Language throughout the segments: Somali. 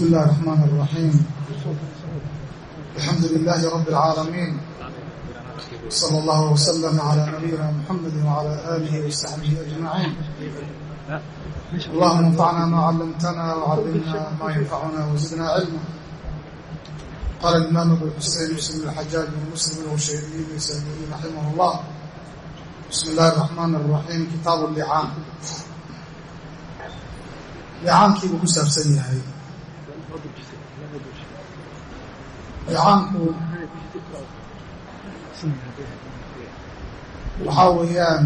بسم الله الرحمن الرحيم الحمد لله رب العالمين صلى الله وسلم على نبينا محمد وعلى آله وصحبه أجمعين اللهم انفعنا ما علمتنا وعلمنا ما ينفعنا وزدنا علما قال الإمام أبو الحسين مسلم الحجاج بن مسلم الوشيري بن رحمه الله بسم الله الرحمن الرحيم كتاب اللعان licaankii buu ku saabsan yahay licaanku waxaa weeyaan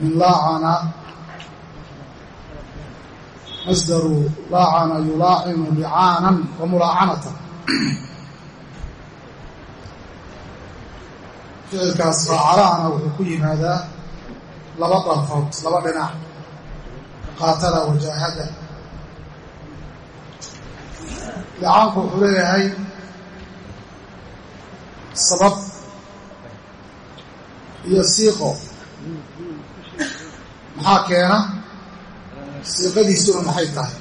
min laacana masdaru laacana yulaacinu licaanan wa mulaacanatan ficilkaas raacalaana wuxuu ku yimaadaa laba darfood laba dhinac qaatala wajaahada. Licaanku wuxuu leeyahay sabab iyo siiqo. Maxaa keena? Siiqadiisuna maxay tahay?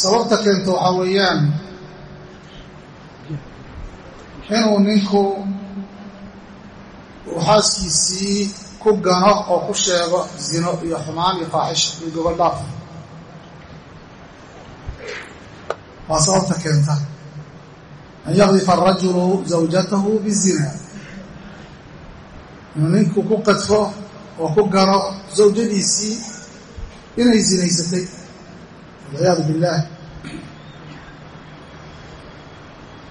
Sababta keento waxaa weeyaan inuu ninku uu xaaskiisii ku gano oo ku sheego zino iyo xumaan iyo faaxisha iyo gobol dhaaf waa sababta keenta an yakdifa arajulu zawjatahu bizina. Inuu ninku ku qadfo oo ku gano zawjadiisii inay zinaysatay. Walciyaadu billaah.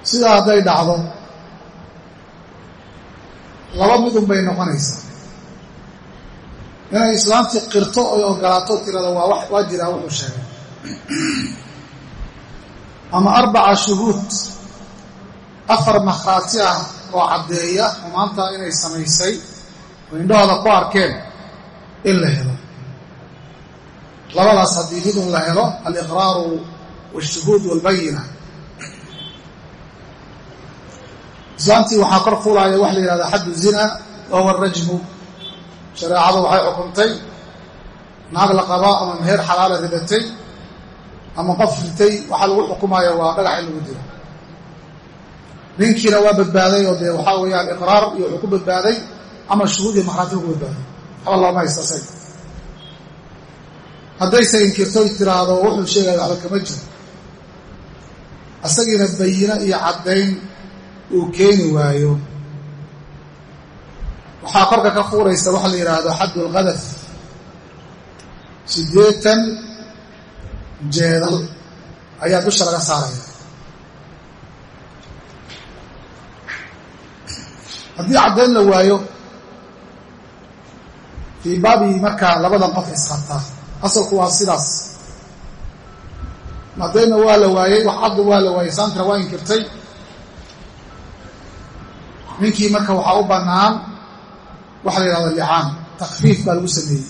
Sidaa hadday dhacdo laba midun bay noqonaysaa inay islaamtii qirto oy ogolaato tirada waa wax jiraa wuxuu sheegay. Ama arbaca shuhuud afar makhraati ah oo caddeeya oo maanta inay samaysay oo indhahooda ku arkeen in la helo. Labadaas haddii midun la helo aliqraaru waashuhuud waalbayina islaamtii waxaa kor fuulaaya waxa la yidhahda xaddu zina wa huwa rajmu shareecadu waxay xukuntay naag la qaba ama meher xalaala ridatay ama qof ritay waxaa lagu xukumaya waa dhagax in lagu dilo ninkiina waa badbaaday oo dee waxaa weeyaan iqraar iyo wuxuu ku badbaaday ama shuhuud iyo ku badbaaday. Waxba looma haysta asaga. Haddayse inkirto tiraahdo wuxuu sheegaya waxba kama jiro. Asagiina bayino iyo caddayn uu keeni waayo waxaa korka ka fuuraysa waxa la yidhaahdo xaddu alqadaf siddeetan jeedal ayaa dusha laga saaraya. Haddii caddayn la waayo fii baabi markaa labadan qof isqabtaa asalku waa sidaas. Caddaynna waa la waayey wax cadda waa la waayey saantira waa inkirtay. Ninkii marka waxaa u bannaan waxa la yidhahda licaan takfiif baa lagu sameeyey.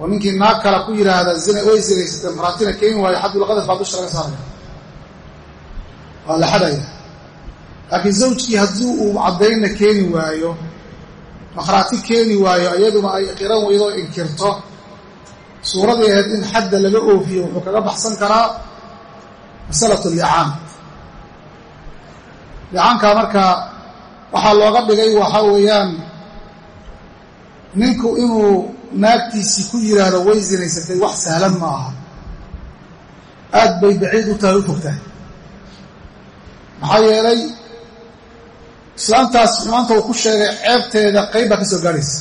Oo ninkii naag kale ku yidhaahda zina way zinaysatay maraatina keeni waayo xaddulqadaf baa dusha laga saaraya. Waa la xadaya. Laakiin zawjkii haddii uu caddaynna keeni waayo makhraati keeni waayo iyaduna ay qiran weydo o inkirto. Suuradii ahayd in xadda laga oofiyo wuxuu kaga baxsan karaa masalatu licaan licaankaa marka waxaa looga dhigay waxaa weeyaan ninku inuu naagtiisii ku yidhaahdo way zinaysatay wax sahlan ma aha. Aad bay baciid u tahay u fogtahay. Maxaa yeelay islaamtaas xumaanta uu ku sheegay ceebteeda qayb baa ka soo gaadhaysa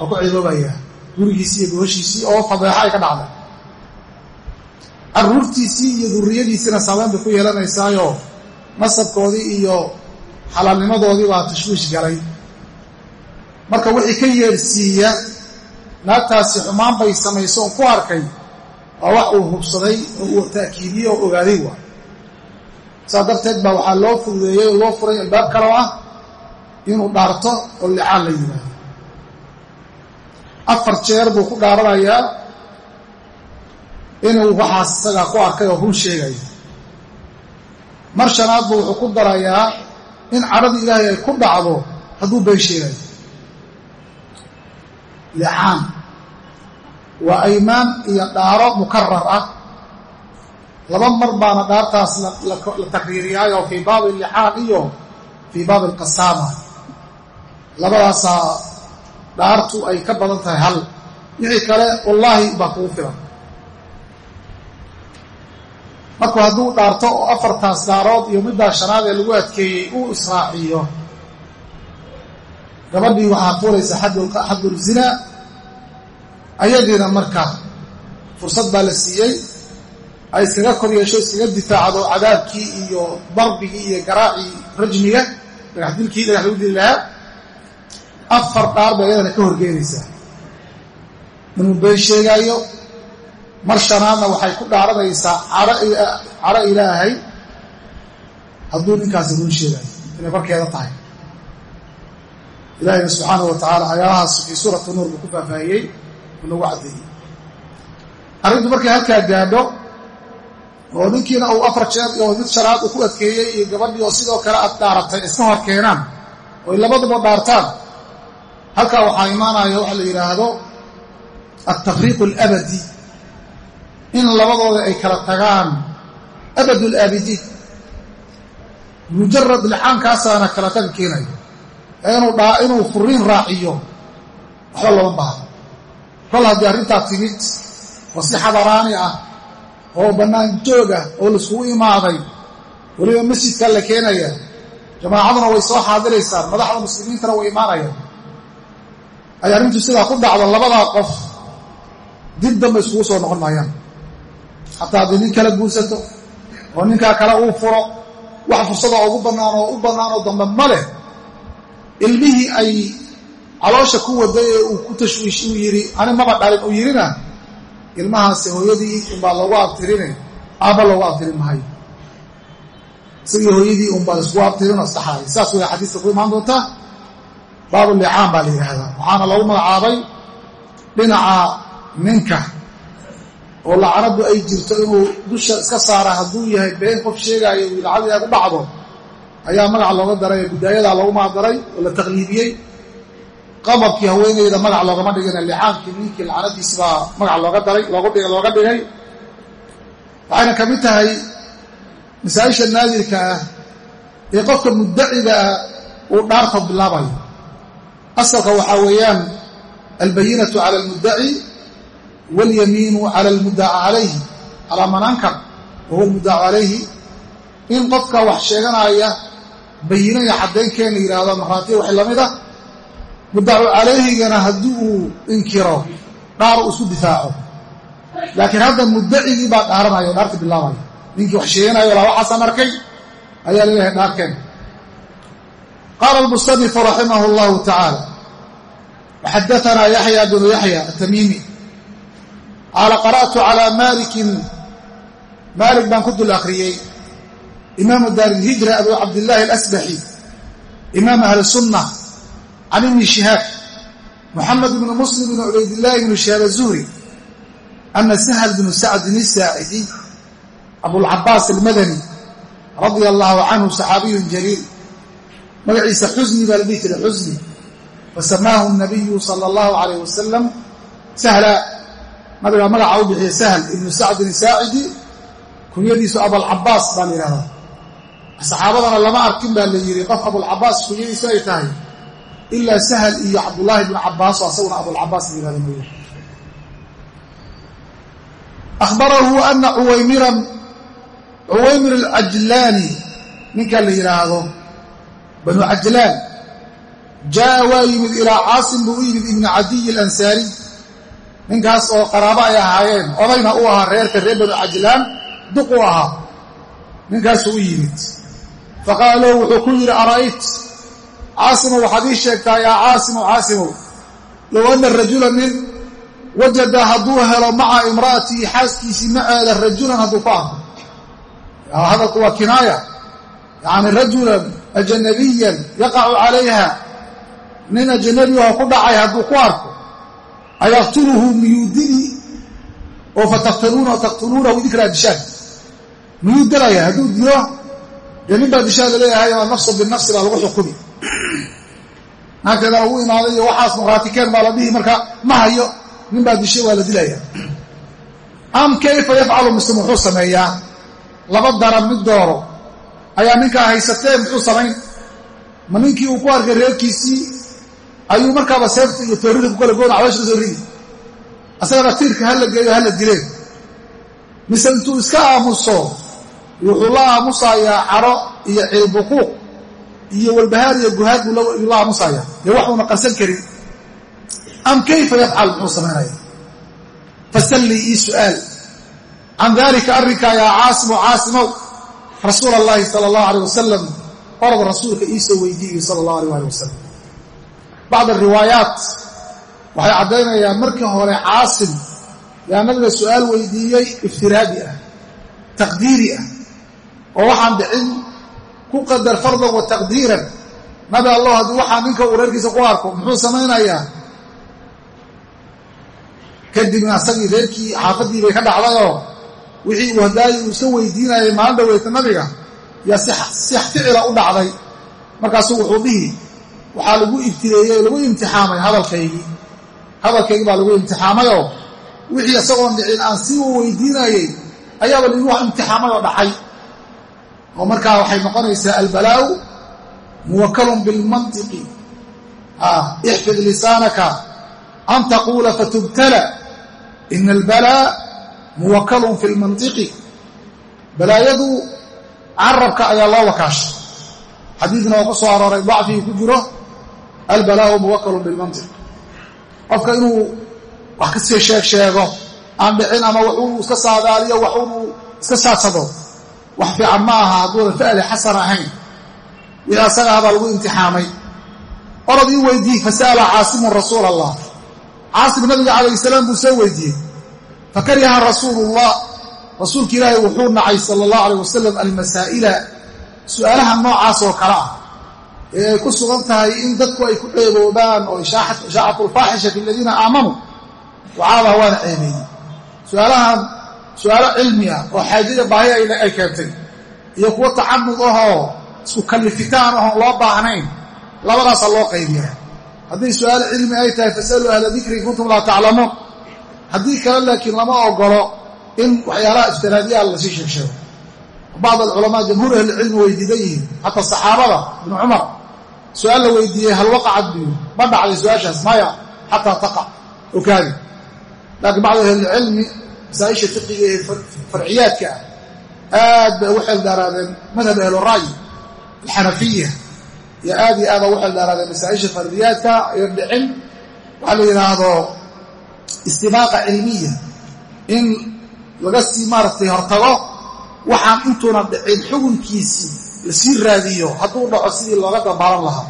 oo ku ciiboobaya gurigiisii iyo gobashiisii oo fadeexo ay ka dhacday. Carruurtiisii iyo durriyadiisiina saameyn bay ku yeelanaysaayo nasabkoodii iyo xalaalnimadoodii baa tashwiish galay marka wixii ka yeerhsiiya naagtaasi xumaan bay samayso oon ku arkay waa wax uu hubsaday oo uu ta'kiidiyey oo ogaaday waa. Saas darteed baa waxaa loo fududeeyey oo loo furay albaab kaloo ah inuu dhaarto oo licaan la yimaado afar jeer buu ku dhaaranayaa inuu waxaas isagaa ku arkay oo run sheegayo mar shanaad buu wuxuu ku darayaa in cadhadii ilaahay ay ku dhacdo hadduu been sheegayo licaan waa aymaan iyo dhaaro mukarar ah laba mar baana dhaartaas la takriiriyaayo fii baabi lixaan iyo fii baabi alqasaama labadaasaa dhaartu ay ka badan tahay hal wixii kale wallaahi baa kugu filan marku hadduu dhaarto oo afartaas dhaarood iyo middaa shanaad ee lagu adkeeyey uu israaciyo gabadhii waxaa fuulaysa xaddul zinaa ayadiina marka fursad baa la siiyey. Ay iskaga kor yeesho iskaga difaacdo cadaabkii iyo darbigii iyo garaacii rajmiga. Dhagaxdilkii dhagax lagu dili lahaa. Afar dhaar bay ayadana ka horgeenaysaa. Inuu been sheegaayo mar shanaadna waxay ku dhaaranaysaa caro ilaahay. Hadduu ninkaasi run sheegaayo inay korkeeda tahay ilaahayna subxaanahu wa tacaala ayaalahaas fii suurati nuur buu ku faahfaahiyey uu nagu caddeeyey. Arrintu markay halkaa gaadho oo ninkiina uu afar jeer iyo mid shanaad uu ku adkeeyey iyo gabadhii oo sidoo kale aad dhaaratay iska hor keenaan oy labaduba dhaartaan halkaa waxaa imaanaya waxa la yidhaahdo altafriiqu alabadi in labadooda ay kala tagaan abadu alaabidiin mujarad lixaankaasaana kala taga keenayo inuu furiin raaciyo waxba lama baahdo kol haddii arrintaa timid oo si xadaraani ah oo bannaan joog ah oo laiskugu imaaday weliba masjidkaa la keenaya jamaacaduna way soo xaadiraysaan madaxda muslimiintana way imaanayaan. Ay arrintu sidaa ku dhacdo labadaa qof dib dambe iskugu soo noqon maayaan. Xataa haddii nin kala guursato oo ninkaa kale uu furo wax fursada ugu bannaan oo u bannaan oo dambe ma leh ilmihii ay caloosha ku waday ee uu ku tashwiish uu yidhi ani maba dhalin uu yidhina ilmahaasi hooyadii unbaa loogu abtirine aabba loogu abtirin mahayo isagii hooyadii unbaa isku abtirinoo isdhaxaaya saas way xadiista ku imaan doontaa. Baabu licaan baa la yidhaahdaa. Waxaana loogu magacaabay dhinaca ninka oo lacanadu ay jirto inuu dusha iska saara hadduu yahay been qof sheegaayo uu lacadii ay ku dhacdo ayaa magac looga daray bidaayadaa loogu magadaray oo la taqliibiyey qababkii haweeneyda magac loogama dhigina licaankii ninkii lacanadiisi baa magac looga daray looga dhigay. Waxayna ka mid tahay masaa-isha naadirka ah ee qofka muddaciga ah uu dhaarta bilaabayo asalka waxaa weeyaan albayinatu cala almuddaci waاlyamiinu cala almuddaca calayhi. Calaa man wahuwa almuddacu calayhi. In qofka wax sheeganaya bayino iyo caddaynkeena yidhaahdo markhaatiya wax la mid ah muddacu calayhigana haddii uu inkiro dhaar uu isku difaaco. Laakiin hadda muddacigii baa dhaaranaya o dhaarta bilaabaya. Ninkii wax sheeganayo laa waxaasaan arkay ayaa la leeyahay dhaarkeen qaala almusanifu raximah اllahu tacaala waxadaanaa yaxya bnu yaxya atamiimi qaala qara'tu calaa maalikin maalik baan ku dul akhriyey imaamu daar ilhijra abu cabdillaahi alasbaxi imaam ahli sunna can ibni shihaab muxamed bnu muslim bnu cubaydillaahi bnu shihaab azuhri ana sahl bnu sacdin isaacidi abulcabaas almadani radia allahu canhu saxaabiyun jaliil magaciisa xusni baa la jiray xusni fasamaahu nabiyu sala allahu calayh wasalam sahla nabigaa magaca u bixiya sahl ibnu sacdin saacidi kunyadiisu abulcabaas baa la yidhahdaa saxaabadana lama arkin baa la yidhi qof abulcabaas kunyadiisu ay tahay ilaa sahl iyo cabdullaahi bnu cabaas oo asaguna abulcabaas la yihahda mooye. Ahbarahu ana cuwaymiran cuwaymir alcajlaani ninka la yidhaahdo banu cajlaan jaa'a waa yimid ilaa caasim buu u yimid ibni cadiy alansaari ninkaas oo qaraabo ay ahaayeen odayna u ahaa reerka reer banu cajlaan duq u ahaa ninkaasuu u yimid faqaala lahu wuxuu ku yidhi ara'ayt caasimow waxaad ii sheegtaa yaa caasimow caasimow low anna rajula nin wajada hadduu helo maca imra'atii xaaskiisii maceeda rajulan hadduu ku arko hadalku waa kinaaya yacni rajulan ajanabiyan yaqacu calayha nin ajanabigaho ku dhacay hadduu ku arko ayaqtuluhu miyuu dili oo fataqtuluuna taqtuluunahu idinkaa dishaan miyuu dilaya hadduu dilo nin baa dishaada leeyahay oo nafsu binafsi baa lagu xukumi. Naagteedana ugu imaaday iyo waxaas muqraatikeen baa la dhihi marka ma hayo nin baa dishay waa la dilaya. Am kayfa yafcalu muslim muxuu sameeyaa. Laba daran mid dooro. Ayaa ninkaa haysatee muxuu samayn? Ma ninkii uu ku arkay reerkiisii ayuu markaaba seefta iyo toorida ku kala goona caloosha ka soo ridi asagana tiirka hala geeyo hala dileen. Mise intuu iska aamuso wuxuu la aamusayaa caro iyo ciilbuquuq iyo walbahaar iyo guhaad buu la aamusayaa. Dee waxuuna qarsan karin. Am kayfa yafcal? Muxuu samaynaya fasallii ii su'aal. Can daalika arrinkaa yaa caasimu caasimow rasuula allahi sala allahu aleyh wasalam orad rasuulka iisoo weydiiyey sala allahu aleyh ali wasalam bacd riwaayaat waxay caddaynayaan markii hore caasim yaa nabiga su'aal weydiiyey iftiraadi ah taqdiiri ah oo waxaan dhicin ku qadar fardan wa taqdiiran. Nabi allah haddii waxaa ninka uu reerkiisa ku arko muxuu samaynayaa? Kadibna asagii reerkii xaafaddii bay ka dhacdayoo wixii uu hadaayi uu iska weydiinayay maalin dhaweyta nabiga yaa si ficila u dhacday. Markaasuu wuxuu dhihi waxaa lagu ibtileeyey lagu imtixaamay hadalkaygii. Hadalkaygii baa lagu imtixaamayoo wixii isagoon dhicin aan sii weydiinayey ayaaba lagu imtixaamay oo dhacay oo markaa waxay noqonaysaa albalaa'u muwakalun bilmantiqi. Ixfid lisaanaka an taquula fatubtala. Ina albalaa muwakalun fi lmantiqi balaayadu carabka ayaa loo wakaashay xadiidna oo ku soo arooray dacfigii ku jiro. Albalaa'u muwakalun bilmantiq qofka inuu wax ka sii sheeg sheego aan dhicin ama waxuu iska saadaaliyo waxunuu iska saadsado wax fiican ma aha hadduunan fa'li xasan ahayn. Wixii asaga habaa lagu imtixaamay. Orod ii weydii fasa'ala caasimun rasuula allah caasim nabiga calayh salaam buu soo weydiiyey. Fakariha rasuulullah. Rasuulka ilaahay wuxuu nacay sala allahu alayh wasalam almasaa'ila. Su'aalaha noocaas oo kale ah ee ay ku sugan tahay in dadku ay ku ceeboobaan oo ishaacatu alfaaxisha fi aladiina aamanuu wacaabah waana ceebeeyey su'aalo cilmi ah oo xaajada baahi ay keentay iyo kuwo tacamud ahoo isku kallifitaan ahoon loo baahnayn labadaasaa loo qaybiyaa. Hadday su'aalo cilmi ay tahay fasaluu ahla dikri in kuntum laa taclamuun. Haddii kale laakiin lama ogolo in waxyaalaha iftiraadiyaha la sii sheegsheego. Bacd alculamaa jamhuur ahlicilmi way diidan yihiin xataa saxaabada ibnu cumar su'aal la weydiiyey hal waqacad buu ma dhacday su'aashaas maya xataa taqac okaadi laakiin bacd ahlicilmi masaaisha fiqiga ee farciyaadka ah. Aad bay ugu xeeldheeraadeen madhab ahlura'yi alxanafiya iyo aad iyo aada ugu xeeldheeraadeen masaaisha fardiyaadka iyo dhicin. Waxaa la yidhaahdo istibaaqa cilmiya in laga sii maaragtay hortago waxaan intuuna dhicin xukunkiisii la sii raadiyo. Hadduu dhaco sidii looga dambaalan lahaa.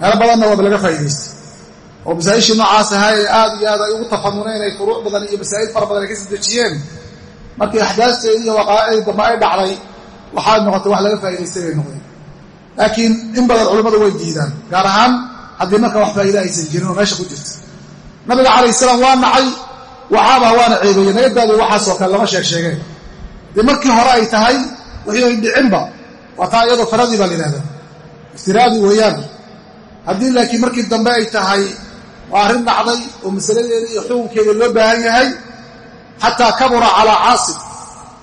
Meelo badanna waaba laga faa'idaystay oo masaa'ishii noocaas ahaa ee aad iyo aad ay ugu tafanuneen ay furuuc badan iyo masaa'il fara badan ay ka sii dejiyeen. Markii axdaasteedii iyo waqaa'idii dambe ay dhacday waxaa noqotay wax laga faa'idaystay bay noqdeen. Laakiin in badan culammadu way diidaan gaar ahaan haddii marka wax faa'iida aysan jirin oo meesha ku jirta. Nabiga calayh salaam waa nacay waxaabah waana ceebeeye nagadaadi waxaasoo kale lama sheeg sheegeen dee markii hore ay tahay wixii ay dhicinba waa taa iyadoo faradii baa la yidhahdaa iftiraadi weeyaan. Haddii laakiin markii dambe ay tahay waa arrin dhacday oo masaladeeda iyo xukunkeeda loo baahan yahay xataa kabura calaa caasim.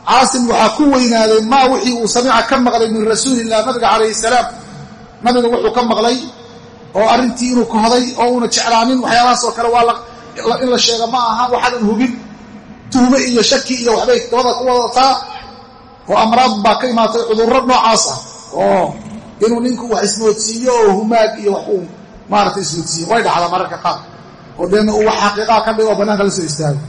Caasim waxaa ku weynaaday maa wixii uu samica ka maqlay min rasuulillah nabiga calayhi salaam. Nabiga wuxuu ka maqlay oo arrintii inuu kohday oo uuna jeclaanin waxyaalahaas oo kale waa in la sheega ma aha waxaadan hubin. Tuhme iyo shaki iyo waxbay dabada ku wadataa oo amraad baa ka imaatay cudurro noocaas ah oo inuu ninku wax ismoodsiiyo oo humaag iyo wax uu maaragtay ismoodsiiyo way dhacdaa mararka qaar. Oo deedna uu wax xaqiiqaa ka dhigo oo bannaanka la soo istaago.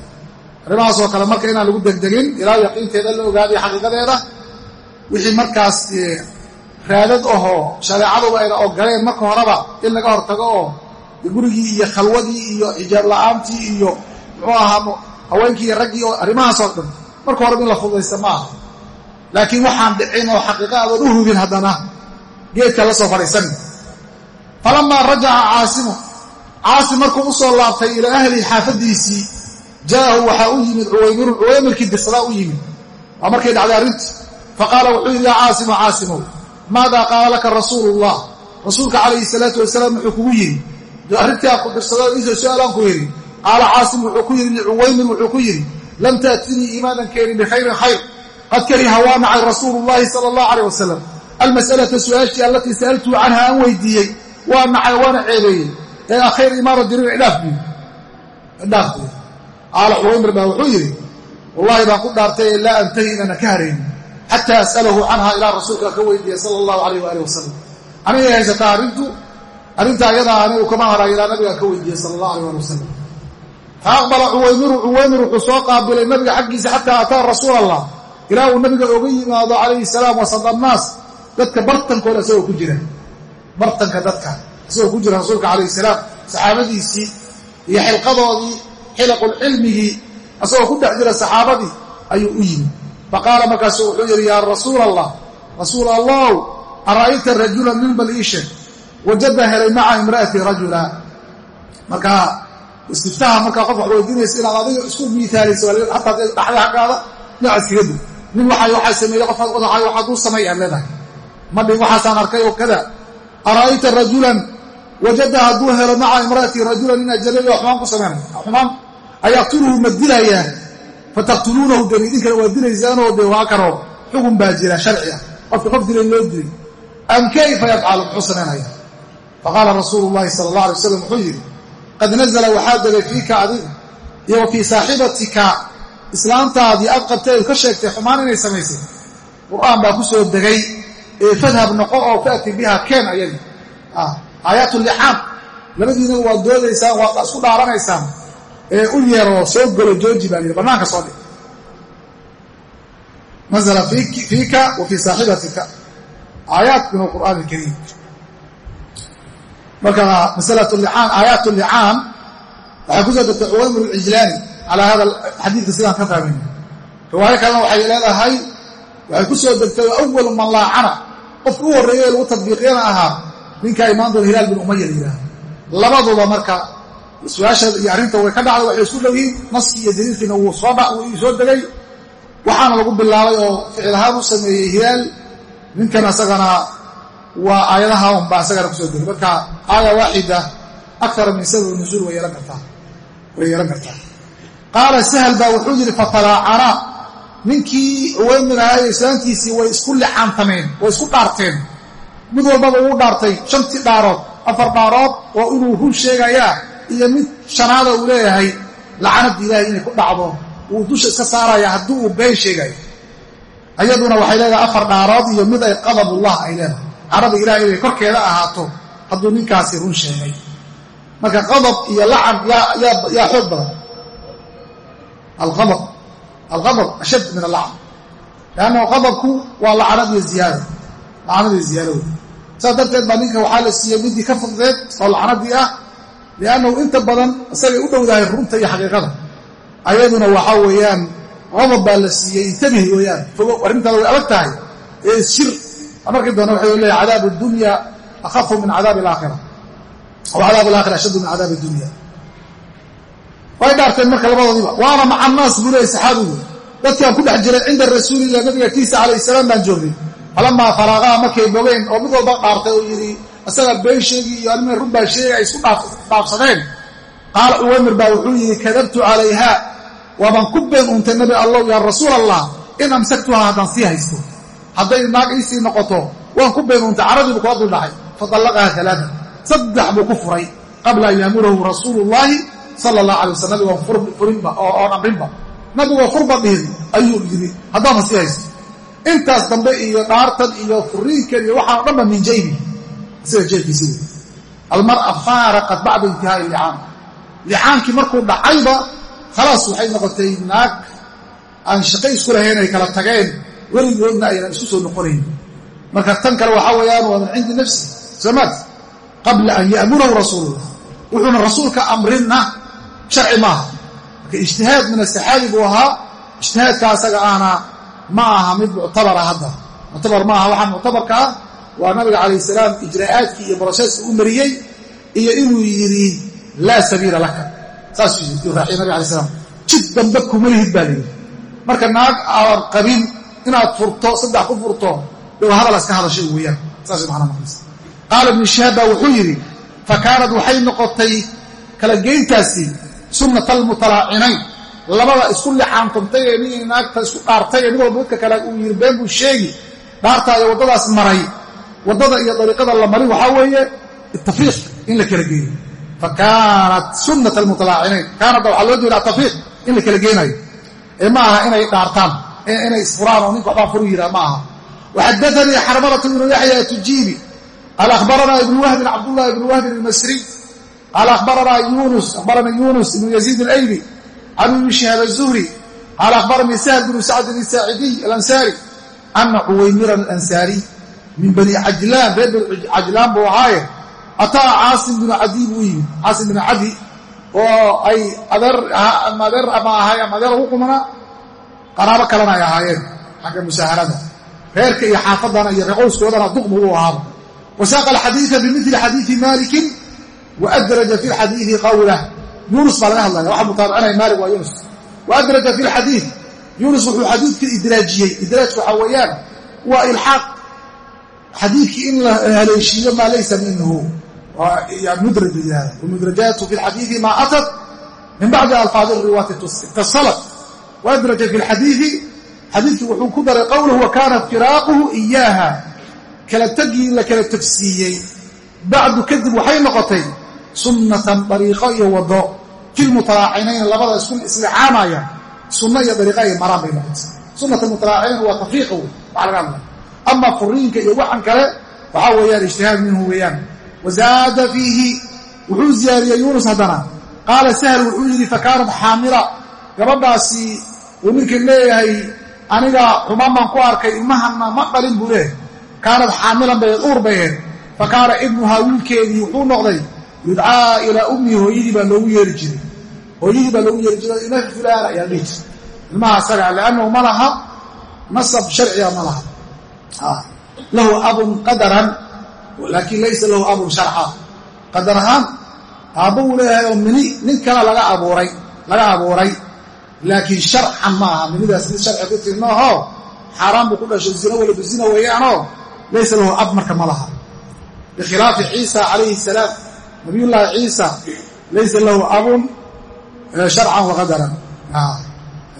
Arrimahaasoo kale marka inaan lagu degdegin ilaa yaqiinteeda la ogaadayo xaqiiqadeeda wixii markaas raadad ahoo shareecaduba ayna ogoleen marka horeba in laga hortago oo gurigii iyo khalwadii iyo xijaab la'aantii iyo muxuu ahaa haweenkii iyo raggii oo arrimahaasoo dhan marka horeba in la fududaysta ma aha. Laakiin waxaan dhicin oo xaqiiqa aadan u hubin haddana geedka la soo fadhiisanin falamaa rajaca caasimu caasim markuu u soo laabtay ilaa ahlihi xaafaddiisii jaa'ahu waxaa u yimid cuwaymirun cuwaymirkii dirsadaa u yimid waa markay dhacday arrintii faqaala wuxuu yidhi yaa caasimu caasimow maadaa qaala laka rasuulu ullah rasuulka calayhi salaatu wasalaam wuxuu kugu yidhi arrintii aan ku dirsadoo iisoo su'aalaan ku yidhi qaala caasim wuxuu ku yidhi licuwaymin wuxuu ku yidhi lam taatinii iimaanan keenin bikhayrin khayr qad kariha waa nacay rasuulu llahi sala allahu calayh wasalam almas'alata su'aashii allatii sa'altuu canha aan weydiiyey waa nacay waana ceebeeyey ee akhayr imaana dirin idhaafbi idhaafbi qaala cuwaymir baa wuxuu yidhi wallahi baan ku dhaartay ee laa antahi inaana ka haraynin xataa as'alahu canha ilaa rasuulka ka weydiiya sala allahu alayh waali wasalam anigay haysataa arrintu arrinta ayadaa anigu kama harayo ilaa nabigaan ka weydiiyey sala allah alayh ali wasalam fa aqbala cuwaymiru cuwaymir wuxuu soo qaabilay nabiga xaggiisa xataa ataa rasuul allah ilaa uu nabiga oga yimaado calayhi salaam wasada annaas dadka bartankooda isagoo ku jira bartanka dadka isagoo ku jira rasuulka calayhi salaam saxaabadiisii iyo xilqadoodii xilaqulcilmigii isagoo ku dhex jira saxaabadii ayuu u yimi. Faqaala markaasu wuxuu yidhi yaa rasuul allah rasuul allow ara'ayta rajulan nin bal ii sheeg wajada helay maca imra'ati rajula. Markaa istiftaha markaa qof wax weydiinaysa inaad adiga isku miitaalayso hataa dhaxda xaggaada dhinaca iskaga dug nin waxa waxaa sameeyey qof waxaad u samay aad leedahay. Ma dhin waxaasaan arkay oo kada ara'ayta rajulan wajada hadduu helo maca imra'ati rajulan nin ajanabi oo xumaan ku samaynay xumaan ayaqtuluhu ma dilayaa fataqtuluunahu den idinkana waa dilaysaanoo de waa karoo xugun baa jira sharci ah qofka qof dilay loo dilay am kayfa yafcalu muxuu samaynaya faqaala rasuulu llahi sala allah alay wasalam wuxuu yidhi qad nazla waxaa degay fiika adiga iyo wa fii saaxibatika islaantaadii aad qabtay ka sheegtay xumaan inay samaysay qur'aan baa ku soo degay fadhab noqo oo faati biha keen ayadi aayaat licaan labadiina waad doodaysaan waad isku dhaaranaysaan. Ee u yeeroo soo golo jooji baa yidhi bannaanka soo dhig nazla fiika wa fii saaxibatika. Aayaat min alqur'aan alkariim marka masalat licaan aayaat licaan waxay ku soo degtay cuwaymir alcijlaani calaa hada xadiidka sidaan ka fahmayna riwaayo kalena waxay leedahay waxay ku soo degtay awalu man laacana qofka u horreeyey lagu tadbiiqiyana ahaa ninkaa imaan hilaal bin umaya la yidhaaha labaduba marka su'aasha iyo arrinta way ka dhacday waxay isku dhow yihiin naskii iyo daliilkiina wuu soo degay. Waxaana lagu bilaabay oo ficil ahaan u sameeyey hilaal ninkan asagana waa aayadaha unbaa isagana ku soo degay. Marka aaya waaxida akara min sabab nuzuul way yeelan kartaa qaala sahal baa wuxuu yidhi fatalaacana ninkii iyo islaantiisii way isku licaantameen way isku dhaarteen. Mid walbaba uu dhaartay shantii dhaarood afar dhaarood oo inuu run sheegayaa iyo mid shanaada uu leeyahay. Lacanada ilaahay inay ku dhacdo wuu dusha iska saaraya haddii uu been sheegayo ayaduna waxay leedahay afar dhaarood iyo mid ay qadabullah ay leedahay. Carada ilahay inay korkeeda ahaato hadduu ninkaasi run sheegay. Marka qadab iyo lacan yaa xoog badan. Alqadab alqadab ashad min allacan liannahu qadabku waa lacanad iyo ziyaada lacanad iyo ziyaada wey saas darteed baa ninka waxaa la siiyey midii ka fuddeed oo lacanadii ah liannahu inta badan isagay u dhowdahay runta iyo xaqiiqada ayaduna waxaa weeyaan qadab baa la siiyey intabih weeyaan fogo arrintaada way adag tahay ee shir markii doona waxay leeyahay cadaabu dunya akhafu min cadaabi alaakhira aw cadaabu alaakhira ashaddu min cadaabi dunya way dhaarteen marka labadoodiiba waana maca annaas buu leeyay saxaabigu dadkaan ku dhex jiray cinda rasuulilah nabiga kiisa calayh salaam baan joognay falamaa faraqaa markay bogeen oo mid walba dhaartay oo yidhi isaga been sheegi iyo alime run baa ay isku dhaafsadeen. Qaala uwamir baa wuxuu yidhi kadabtu calayha waabaan ku been untay nabi allow yaa rasuul allah in amsaktuhaa haddaan sii haysto. Hadday naag iisii noqoto waan ku been untay caradiibu kula dul dhacay. Fadallaqaha alaaa saddex buu ku furay qabla an yaamurahu rasuulu llaahi sala allah alay waslam nabigoon furinba oon amrinba. Nabigoo furba dhihin ayuu yidhi haddaama sii haysto. Intaas dambe iyo dhaartan iyo furiinkan iyo waxaan o dhanba min jaybi. Isaga jeelkiisi wey almar'a faaraqat bacda intihaai licaan licaankii markuu dhacayba khalaas waxay noqotay naag aan shaqo isku lahayn ay kala tageen. Weligoodna aynan isku soo noqonayn. Marka tan kale waxaa weeyaan waa min cindi nafsi. Soomaad qabla an ya'murahu rasuulullah wuxuuna rasuulka amrinna sharci maaha marka ijtihaad min asaxaabi buu ahaa ijtihaadka asaga ahna ma aha mid muctabara hadda. Muctabar ma aha waxaa muctabarka ah waa nabiga calayh salaam ijraa'aadkii iyo broseska u mariyey iyo inuu yidhi laa sabiila laka. Saasuu raaciye nabig slam jid dambe kuma lihid baa layidhi marka naag aan qabin inaad furto saddex ku furto dhow hadal iska hadashay weeyaan. Saasay macnaa maqlaysa qaala ibnu shihaab baa wuxuu yidhi fa kaanad waxay noqotay kala geyntaasi sunnata almutalaacinayn labada isku licaantantay ee nin naagta isku dhaartay ee midka kale uu yiri been buu sheegi dhaartaa iyo waddadaas maray. Waddada iyo dariiqada la marin waxaa weeye tafriiq in la kala geeyo. Fa kaanat sunnata almutalaacinayn kaanadda waxaa loo jeeda atafriiq in la kala geenayo. Ee ma aha inay dhaartaan inay isfuraan oo ninka waxbaa furu yiraa ma aha. Waxadaanii xarmalatu ibnu yaxya tujiibi qaala akhbaranaa ibnu wahbin cabdullahi ibnu wahbin almasriy qaala akhbaranaa yunus akhbaranii yunus ibnu yaziid alaybi can ibni shihaab azuhri qaala akhbaranii sahl bnu sacdin isaacidiy alansaari ana cuwaymiran alansaariy min bani cajlaan reer bani cajlaan buu ahaaye ataa caasim binu cadi buu yimid caasim binu cadi oo ay adeer ama ahay ama adeer ugu qumana qaraabo kalena ay ahaayeen xagga musaaharada reerka iyo xaafadana iyo reqowskoodana duqbu u ahaaba wasaaqa alxadiida bimili xadiidi maalikin wa adraja fi lxadiidi qawlah yunus baa laga hadlaya waxa mutaabicinaya maalik waa yunus wa adraja fi lxadiid yunus wuxuu xadiidka idraajiyey idraajka waxaa weeyaan waa ilxaaq xadiidkii in la haleeshiiyo maa laysa minhu mudraj la yihahda wmudrajaatu fi lxadiidi maa atat min bacdi alfaadi riwaati itasalat waadraja fi lxadiidi xadiidkii wuxuu ku daray qowlahu wa kaana firaaquhu iyaaha kala tegii la kala tegsiiyey bacdu kadib waxay noqotay sunnatan dariiqo iyo waddo filmutalaacinayn labada isku islicaamaya sunno iyo dariiqa ay maraan bay noqotay. Sunnata mutalaacinayn waa tafriiqa wey waxa laga hadlaya ama furiinka iyo waxan kale waxaa weeyaan ijtihaad minhu weeyaan. Wazaada fiihi wuxuu ziyaariyey yuunus haddana. Qaala sahl wuxuu yidhi fakaanat xaamila. Gabadhaasi uu ninkan leeyahay aniga xumaan baan ku arkay ilmahanna ma dhalin buu leeyahay. Kaanad xaamilan bay uur bay ahayd. Fa ibnuhaa wiilkeedii wuxuu noqday yudcaa ilaa ummihi hooyadii baa loogu yeeri jiray. Hooyadii baa loogu yeeri jiray ina fulaana ayaa dhihi jiray. Ilmaha asaga liannahu ma laha nasab sharciga ma laha. Lahu abun qadaran laakiin laysa lahu abun sharca. Qadar ahaan aabba uu leeyahay oo mini nin kale laga abuuray laga abuuray. Laakiin sharcan ma aha. Minidaas mid sharci ku tiri maaho xaaraan buu ku dhashay. Zina waladu zina weeyaanoo laysa lahu ab marka ma laha. Bikhilaafi ciisa calayhi salaam nabiyullaahi ciisa laysa lahu abun sharcan wa qadaran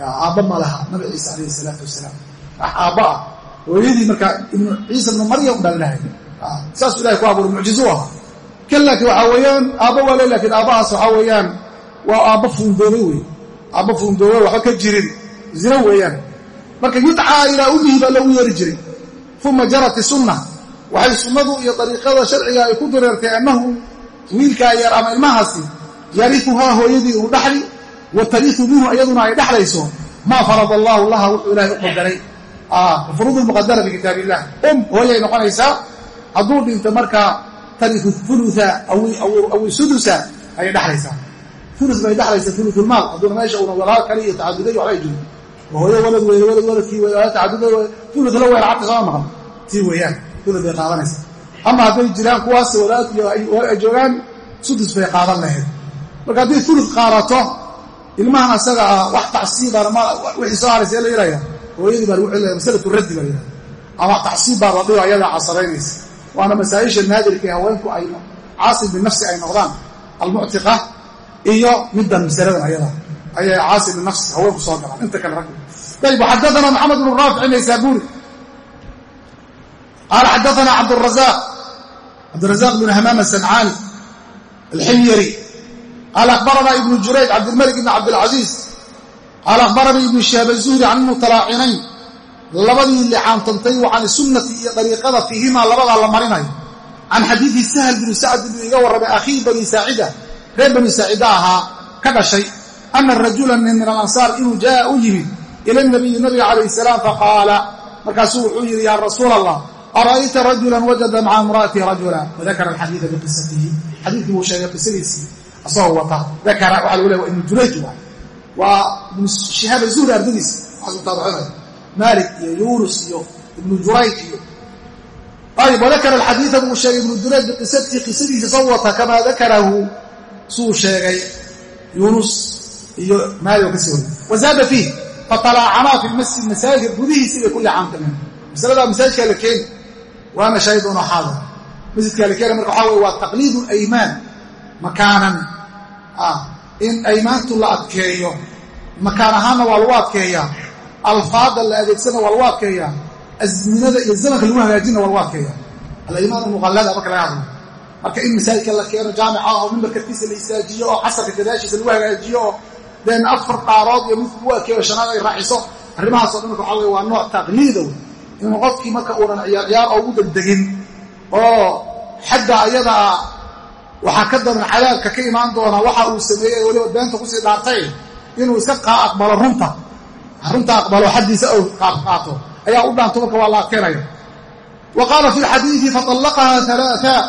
aabba ma laha nabi ciisa calayhi salaatu wasalaam wax aabba ah hooyadii markaa ciisa ibnu maryam baa ladhahay saasuu ilahay ku abuuray mucjizu ahaa kan laakiin waxaa weeyaan aabba waa le lakiin aabbahaas waxaa weeyaan waa aabba fuundoobay wey aabba fuundoobay waxba ka jirin zina weeyaan marka yudcaa ilaa ummihi baa loogu yeeri jiray uma jarat sunna waxay sunnadu iyo dariiqada sharciga ay ku dareertay annahu wiilkaa yar ama ilmahaasi yariuhaa hooyadii uu dhaxli wa tariiu minhu iyaduna ay dhexlayso maa farada allaahu laha wuxuu ilaahay u qadaray muqadara fi kitaab illah um hooyay noqonaysaa hadduu dhinto markaa tariu ulua aw sudusa ayay dhexlaysaa ulu bay dhexlaysaa uluulmaal hadduuna meesha una walaal kale iyo tacaduday waxbay joogin hooyo walad wey walad waladkii tacaduday ulu la weer cabta sooma maqan tii weeyaan ulu bay qaadanaysaa ama hadday jiraan kuwaas walaalkii ay joogaan sudus bay qaadan lahayd. Marka haddii ulu qaadato ilmahan asaga ah wax tacsiibaan wixii soo haraysa la yihahda hooyadii baa lagu celaya masalatu raddi baa yihahda ama tacsiib baa la dhigo ayadaa casaraynaysa waana masaa'isha naadirka ee haweenku ay caasim binafsi ay noqdaan. Almuctiqa iyo middan masaladan ayada ayay caasim binafsi haweenku soo galaan. Inta kale raggu. Ayb xadaana maxamed bnu raafic naysaburi qaala xadaana cabdrazaq cabdirazaq bn hamaam asancaani alximyari qaala akhbarana ibnu jurayj cabdilmalik ibn cabdilcaziiz qaala akhbaranii ibnu shihaab azuhri can ilmutalaacinayn labadii licaantantay wa can sunnati iyo dariiqada fiihimaa labadaa la marinayo can xadiidi sahl binu sacd buu iga warramay akhii bani saacida reer bani saacida ahaa ka dhashay ana rajulan min alansaar inuu jaa u yimid ila nabiyi nabiga calayh salaam faqaala markaasuu wuxuu yidhi yaa rasuul allah ara'ayta rajulan wajada maca imra'atii rajula wadakara alxadiida biqisatihi xadiidkii buu sheegay qisadiisii asagoo wata dakara waxa lagu leey waa ibnu jurayj waay waa ibnu azuhri ardadiisa waxaasuu taabixinaya maalik iyo yunus iyo ibnu jurayj iyo ayb wadakara alxadiida buu sheegay ibnu jurayj biqisatihi qisadiisa soo wata kamaa dakarahu suu sheegay yunus iyo maalik ka sii wariy wazaada fiih fatalaacanaa fi lmasjid masaajidka gudihiisii bay ku licaantameen masaladaa masaajidkaa la keeni waana shayduna xaadir masjidka la keena marka waxaa weye waa taqliidu aymaan makaanan in aymaantu la adkeeyo. Makaan ahaanna waa lagu adkeeyaa. Alfaada la adeegsana waa lagu adkeeyaa. Azminada iyo zamanka lagu hagaajina waa lagu adkeeya alaymaan muqallada marka laga hadlo. Marka in masaajidka la keeno jaamica oo mimbar karkiisa la istaajiyo oo casarka gadaashiisa lagu hagaajiyo oo deen afar qaarood iyo mid lagu adkeeyo shanaad ay raaciso arrimahaasoo dhan marka waxa wey waa nooc taqliida wey inuu qofkii marka uunan ciyaar ciyaar oo ugu degdegin. Oo xagga ayadaa waxaa ka daran cadaabka ka imaan doona waxa uu sameeyey weliba beenta ku sii dhaartay inuu iska aqbalo runta. Runta aqbalo xaddiisa ou qaato. Ayaa u dhaanto marka waa la adkeynaya wa qaala fi lxadiidi faطallaqaha alaaa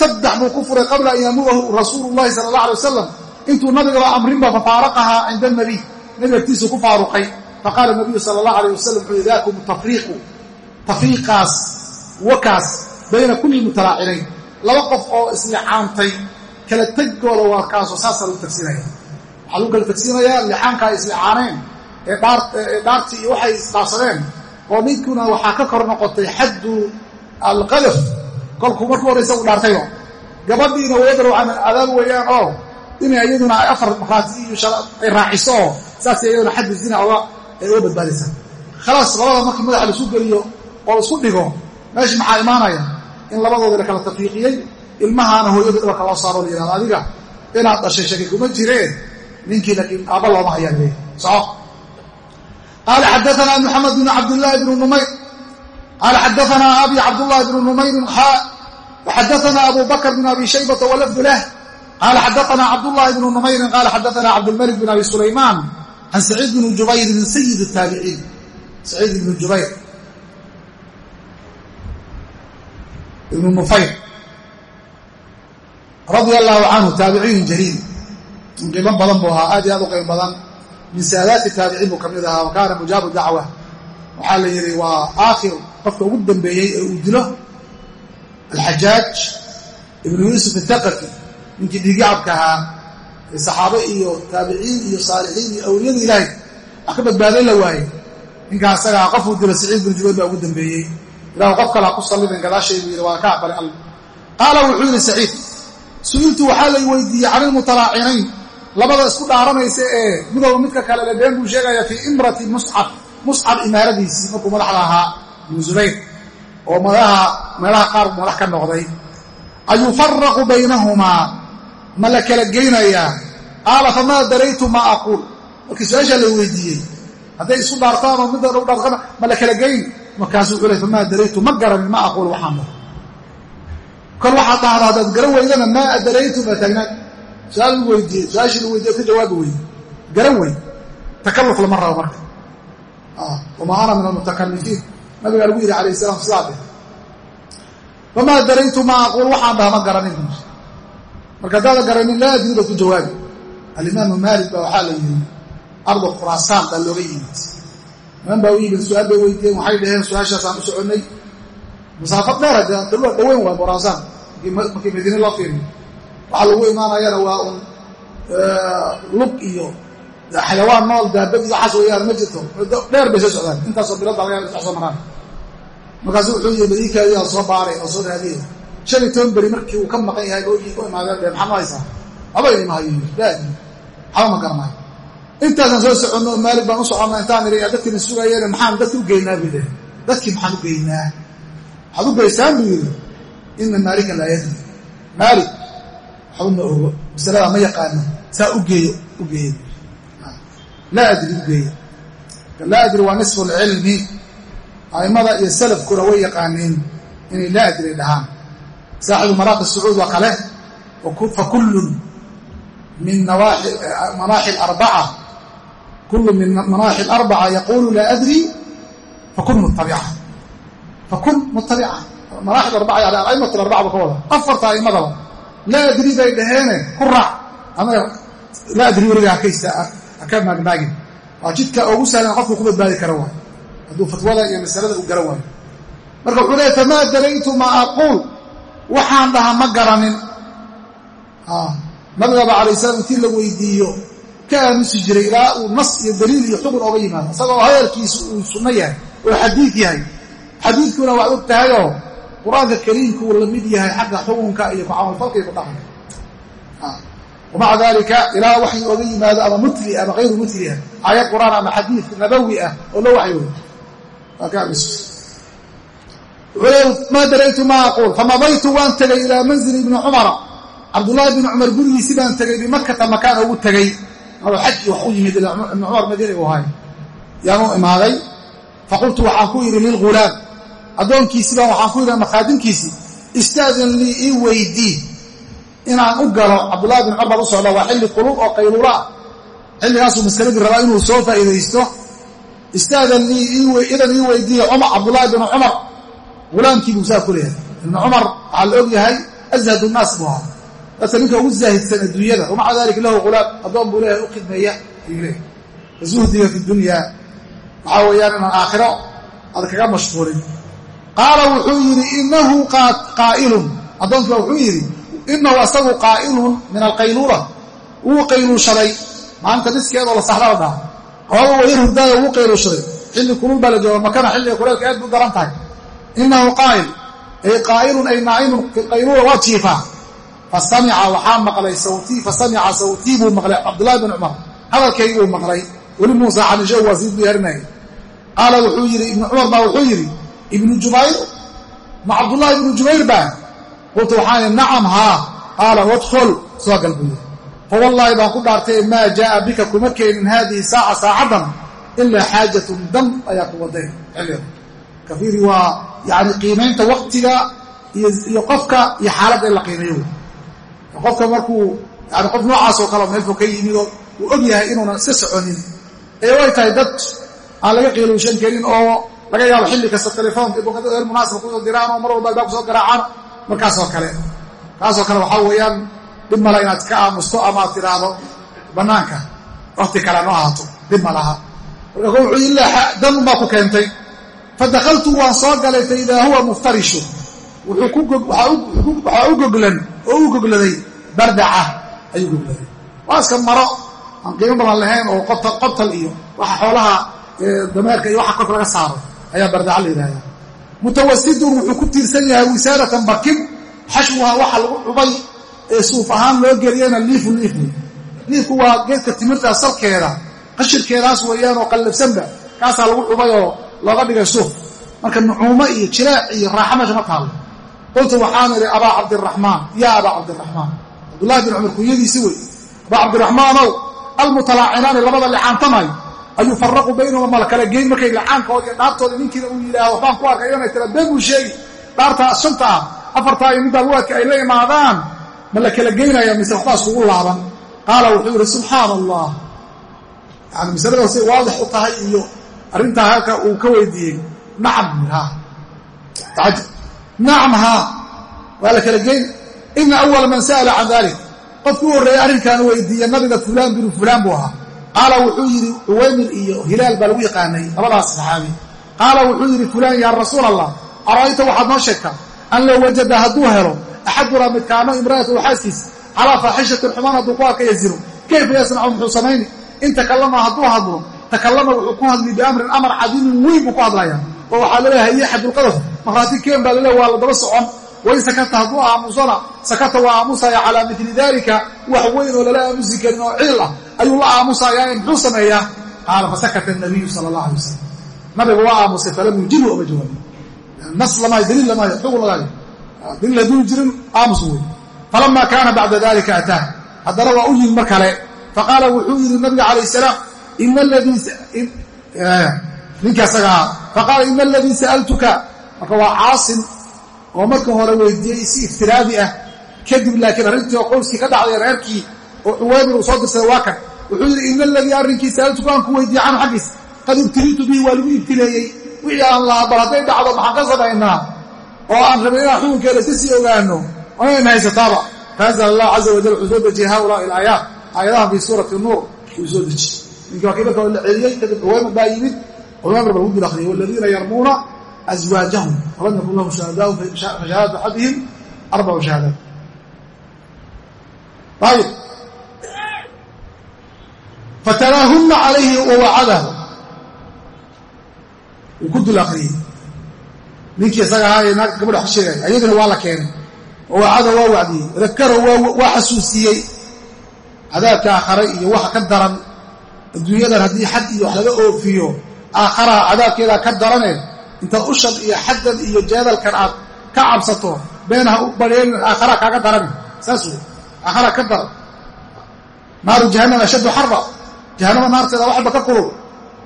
saddex buu ku furay qabla an yamuahu rasuulu llahi sala allah alay wasalam intuu nabigaba amrinba fafaaraqahaa cinda anabiy nabi agtiisuu ku faaruqay. Faqaala nabiyu sala allah alayh wasalam wuxuu daakum tafriiqu tafriiqaas wakaas bayna kulli mutalaacinayn. Laba qof oo islicaantay kala tegooda waa kaasoo saasaa lagu tagsiinaya. Waxaa lagu kala tagsiinayaa licaankaa islicaaneen ee dhaartii iyo waxay isdhaafsadeen oo ninkuna waxaa ka kor noqotay xaddu alqadaf. Kolkuu markuu horraysa u dhaartayo gabadhiina wayadarwacan adaab weeyaan oo. Inay iyaduna afar maraati iyo ay raaciso oo. Saasay iyaduna xaddu zina oga ay uga badbaadaysaa khalaas labada markii madaxa laisu geliyo oo la isku dhigo meesha maxaa imaanaya? In labadooda la kala tafriiqiyey ilmahaana hooyada dhabarka loo saaro la yihahdo adiga inaad dhashay shaki kuma jireen ninkii laakiin aabba looma hayaa leey soco qaala xadaanaa maxamed bn cabdillaahi bnu numayr qaala xadaanaa abi cabdullahi bnu numayrin xaa waxadaanaa abu bakr bn abi shaybata walafdu lah. Qaala xadaanaa cabdullahi bnu numayrin qaala xadaanaa cabdilmalik bn abi sulaymaan can saciid bni jubayrin sayid taabiciin saciid ibnu jubayr ibnu nufayr radia allaahu canhu taabiciyun jaliil qiimo badan buu ahaa aad iyo aad u qiimo badan. Min saadaati taabiciin buu ka ahaa wa mujaabu dacwa. Waxaa la yidhi waa aakhir qofka ugu dambeeyey ee uu dilo alxajaaj ibnu yuusuf athaqafi ninkii dhiigacabka ahaa ee saxaabe iyo taabiciin iyo saalixiin iyo awliyada ilaahay. Wax ka badbaaday la waaye ninkaa asagaa qofuu dilo saciid binu jubayr baa ugu dambeeyey ilahu qof kalaa ku salliden gadaashay buu yidhi waa ka aqbalay alla qaala wuxuu yidhi saciid su'iltu waxaa lay weydiiyey can ilmutalaacinayn labada isku dhaaranaysa ee midooba midka kale le been buu sheegaya fii imrati muscab muscab imaaradiisii markuu madaxda ahaa ibnu zubayr oo meelaha qaar madax ka noqday. Ayufaraqu baynahumaa ma la kala geynayaa? Qaala famaa daraytu maa aquul. Markii su'aashaa la weydiiyey hadday isu dhaartaanoo midda u dhaartana ma la kala geyn markaasuu wuxuu ley famaa daraytu ma garanin ma aquul waxaan dhaho kol waxaad dhahdaa haddaad garan weydana maa adaraytu baa taagnaan su'aal weydiiyey su'aashii la weydiiye ka jawaabi weyde garan wey takalluf lama rabo marka. Wamaa ana min almutakalifiin nabigaa lagu yidhi alayh salam sidaade famaa daraytu maa aquul waxaan dhaha ma garanin marka haddaadan garanin laa adri ku jawaabi. Alimaamu maalik baa waxaa la yidhi ardu khuraasaan baa looga yimid niman baa u yimid su'aal bay weydiiyeen waxay dhaheen su'aashaasaan u soconnay masaafo dheer dhaweyn waa khuraasaan. Markii madiine loo fiiriyo. Waxaa lagu imaanayana waa un lug iyo xayawaan nool daabad iyo waxaas weyaan ma jirto. Dheer bay soo socdaan. Intaasoo bilada laga dhex soo maraan. Markaasu wuxuu yii badiikaadiyaa soo baaray oo soo raadiyay shan iyo toban beri markii uu ka maqan yahay u imaadeen dhe maxaa ma haysaa? Haba idima hayo daadi waxba ma garanayo intaasaan soo soconno oo maalig baan u soconna intaan iri dadkiina sugayeene maxaan dadki u geynaa? bu dhe dadkii maxaan u geynaa? Waxaad u geysaan buu yidhi. Ina maalikan laa yadri. Maalik waxba ma ogo. Masaladaa ma yaqaano. Saa u geeyo u geeya laa adri u geeya laa adri waa nisfu lcilmi. A'immada iyo salafkuna way yaqaaniin inay laa adri dhahaan. Saaxibu maraaqi sacuud waa kale. Fa kullun min manaaxi arbaca kullu min manaaxi alarbaca yaquulu laa adri fakun mutabica fakun mutabica manaaxil arbaca yani alaimat alarbaca buu ka wada afarta a'immadaba laa adri bay dhaheene ku raac ama laa adri weliga haka maagmaagin waa jidka ugu sahlan qofku ku badbaadi kara waay hadduu fatwada iyo masalada u garan waayo marka wuxuu leeya famaa daraytu maa aquul waxaan dhaha ma garanin nabigaba alay salam intii la weydiiyo ka aamusi jiray ilaa uu nas iyo daliil iyo xugun oga yimaado. Isagoo hadalkiisu uu sunno yahay oo xadiid yahay. Xadiidkuna waad og qur'aanka kariimka uu la yahay xagga xukunka iyo ku camalfalka iyo ku dhaqanka. Wamaca dalika ilaa waxyu oga yimaado ama mutli ama hayru mutliha aayad qur'aan ama xadiid nabawi ah oo loo waxyoodo maa daraytu maa aquul famabaytu waan tegay ilaa manzili ibni cumara. Cabdullaahi bni cumar gurigiisi baan tegay bimakata makaan ugu tegey maruu xaj wax u yimid ibni cumar madiina u ahay yaanu imaaday faqultu waxaan ku yidhi lilghulaam addoonkiisi baan waxaan ku yidhi makhaadimkiisii istaadin lii ii weydii inaan u galo cabdullahi bin cumar baan u socda waa xilli kulul oo qayluula ah xilligaasuu maskaladii rabaa inuu soo faa'iidaysto istaadan idan ii weydiiye cumar cabdullaahi bin cumar hulaamkii buu saa ku leeyahay ibnu cumar waxaa la og yahay ashad nnaas buu ahaa dadka ninka ugu zaahidsan adduunyada wamaca dalika lahu hulaam addoon buu leeyahay u khidmeeya ayuu leeyahay zuhdiga fi dunya waxaa weeyaan inaan aakhiro aad kaga mashquulin. Qaala wuxuu yidhi inahu qaa'ilun. Addoonkiiba wuxuu yidhi inahu asagu qaa'ilun min alqayluula. Wuu qayluushaday maalinta niskeedoo la saxdala dhaha qoaba wayar hurdaayo wuu qayluushaday. Xilli kulul baa la jooga makana xilliga kuleelka aad bu daran tahay. Inahu qaa'il ay qaa'ilun ay naa'imun qayluula waa jiifaa fasamica waxaa maqlay sawtii fasamica sawtii buu maqlay cabdullahi bin cumar hadalkaygii buu maqlay weli muusa xanisho waa sii diyaarinaya qaala wuxuu yidhi ibnu cumar baa wuxuu yidhi ibnu jubayr ma cabdullaahi ibnu jubayr baa qultu waxaan idhi nacam haa qaala wadkhol soo gal buu yidhi fawallaahi baan ku dhaartay maa jaa'a bika kuma keenin haadihi saaca saacaddan ilaa xaajatun dam ayaa ku waday xilliga kafiiri waa yani qiimaynta qiimeeyo qofka markuu yani qof noocaasoo kaleo meel fog ka yimidoo uu og yahay inuunan iska soconin. Ee way tahay dad aan laga qiiluushan karin oo laga yaabo xilli kasta telefoonka er munaasaba ku soo diraan oo mar walba albaab ku soo garaacaan. Markaasoo kale kaasoo kale waxaa weeyaan dhib mala inaad iska aamusto ama aad tidhaahdo bannaanka. Wakti kale no ahaato dhib ma laha. Marka wuxuu yidhi danun baa ku keentay. Fadakaltu waan soo galay fa idaa huwa muftarishu waxaa u goglan oo u gogladay bardaca ayuu gogladay. Waa maro aan qiimo badan lahayn oo qobtal iyo waxa xoolaha dameerka iyo waxa korka laga saaro ayaa bardaca la yidhahdaa mutawasidun wuxuu ku tiirsan yahay wisaaratan barkin xashwuha waxa lagu cubay ee suuf ahaan loo geliyana liifu liifu. Liifku waa geedka timirta salkeeda qashirkeedaas weeyaan oo qallabsanba kaasaa lagu cubay oo looga dhigay suuf. Marka nucuumo iyo jiraac iyo raaxa meesha ma taallo qultu waxaan idhi abaa cabdiraxmaan yaa abaa cabdiraxmaan cabdullahi bin cumar kunyadiisi wey abaa cabdiraxmaanow almutalaacinaani labada licaantamay ayuu faraqu baynahuma mala kala geyn markay licaankoodi iyo dhaartoodi ninkiina uu yidhaaho waxbaan ku arkay inay tira been buu sheegi dhaartaa shanta ah afartaa iyo middaa waadka ay la imaadaan ma la kala geynaya mise waxbaa iskugu laaban qaala wuxuu yidhi subxaana allah yani masalada say waadix u tahay iyo arrintaa halka uu ka weydiiyey nacam nacam haa waa la kala geyn. Ina awala man sa'ala can dalik qofkii u horreeyey arrinkan weydiiye nabiga fulaan binu fulaan buu ahaa. Qaala wuxuu yidhi uwaymir iyo hilaal baa lagu yaqaanay labadaas saxaabi. Qaala wuxuu yidhi fulaan yaa rasuul allah ara'ayta waxaad noo sheegtaa an low wajada hadduu helo axadunaa midkaano imra'atahu xaaskiisa calaa faaxishatin xumaan hadduu ku arka yazinu kayfa yasnacu muxuu samayni? In takallama hadduu hadlo takallama wuxuu ku hadli biamrin amar cadiimin weyn buu ku hadlaya oo waxaa la leeyahay iyo xadulqadaf markhaati keen baa laleeya waa la daba socon. Wain sakata hadduu aamusona sakata waa aamusaya calaa mili dalika wax weyn oo lala aamusi karin oo ciil ah ayuu la aamusayaa muxuu sameeyaa qaala fasakata nabiyu sala allah alay wasalam nabiga waa aamusay falam yujibu oma jawaabin. Nas lamaayo daliil lamaayo xugun lagaayo daliil hadduu jirin aamus wey falama kaana bacda dalika ataah haddana waa u yimi mar kale. Faqaala wuxuu yidhi nabiga calayh salaam ina aladii ninka asagaa faqaala ina aladii sa'altuka. Marka waa caasim oo marka hore weydiiyey si iftiraadi ah. Kadib laakiin arrintii oo qowskii ka dhacday reerkii oo cuwaymir uu soo dirsaday waa kan. Wuxuu yidhi ina aladii arrinkii sa'altuka aan ku weydiiyey canhu xaggiis. Qad ibtiliitu bihi waa lagu ibtileeyey wixii aan lahaa bal hadday dhacdo maxaan ka samaynaa? Oo aan rabin inaan xukunkeeda iska sii ogaano onayn haysataaba. Faanzala allah caza wajal wuxuu soo dejiyey haulaai alaayaat aayadahan fii suurati nuur uu soo dejiyey ninkii waa kii marka la celiyey kadib cuwaymir baa yimid akhriyey waladiina yarmuuna azwaajahum. Walam yakun lahum shuhadaau fashahaadatu axadihim arbacu shahaadaat ayib fatalaahunna calayhi wawacadahu uu ku dul akriyey ninkii isaga ahaa ee naagta gabadha wax ka sheegaya ayaduna waa la keenay. Oo wacada waa wacdiyey. Wadakaro waa xasuusiyey. Cadaabka aakhare iyo waxa ka daran. Adduunyadan haddii xad iyo wax laga oofiyo aakharaha cadaabkeedaa ka darane intaad ushan iyo xaddan iyo jeedalkan aad ka cabsato beenaha u badheelin aakhara kaaga darani saas wey aakhara ka daran naaru jahannama ashaddu xarba. Jahannama naarteeda waxba ka kulul.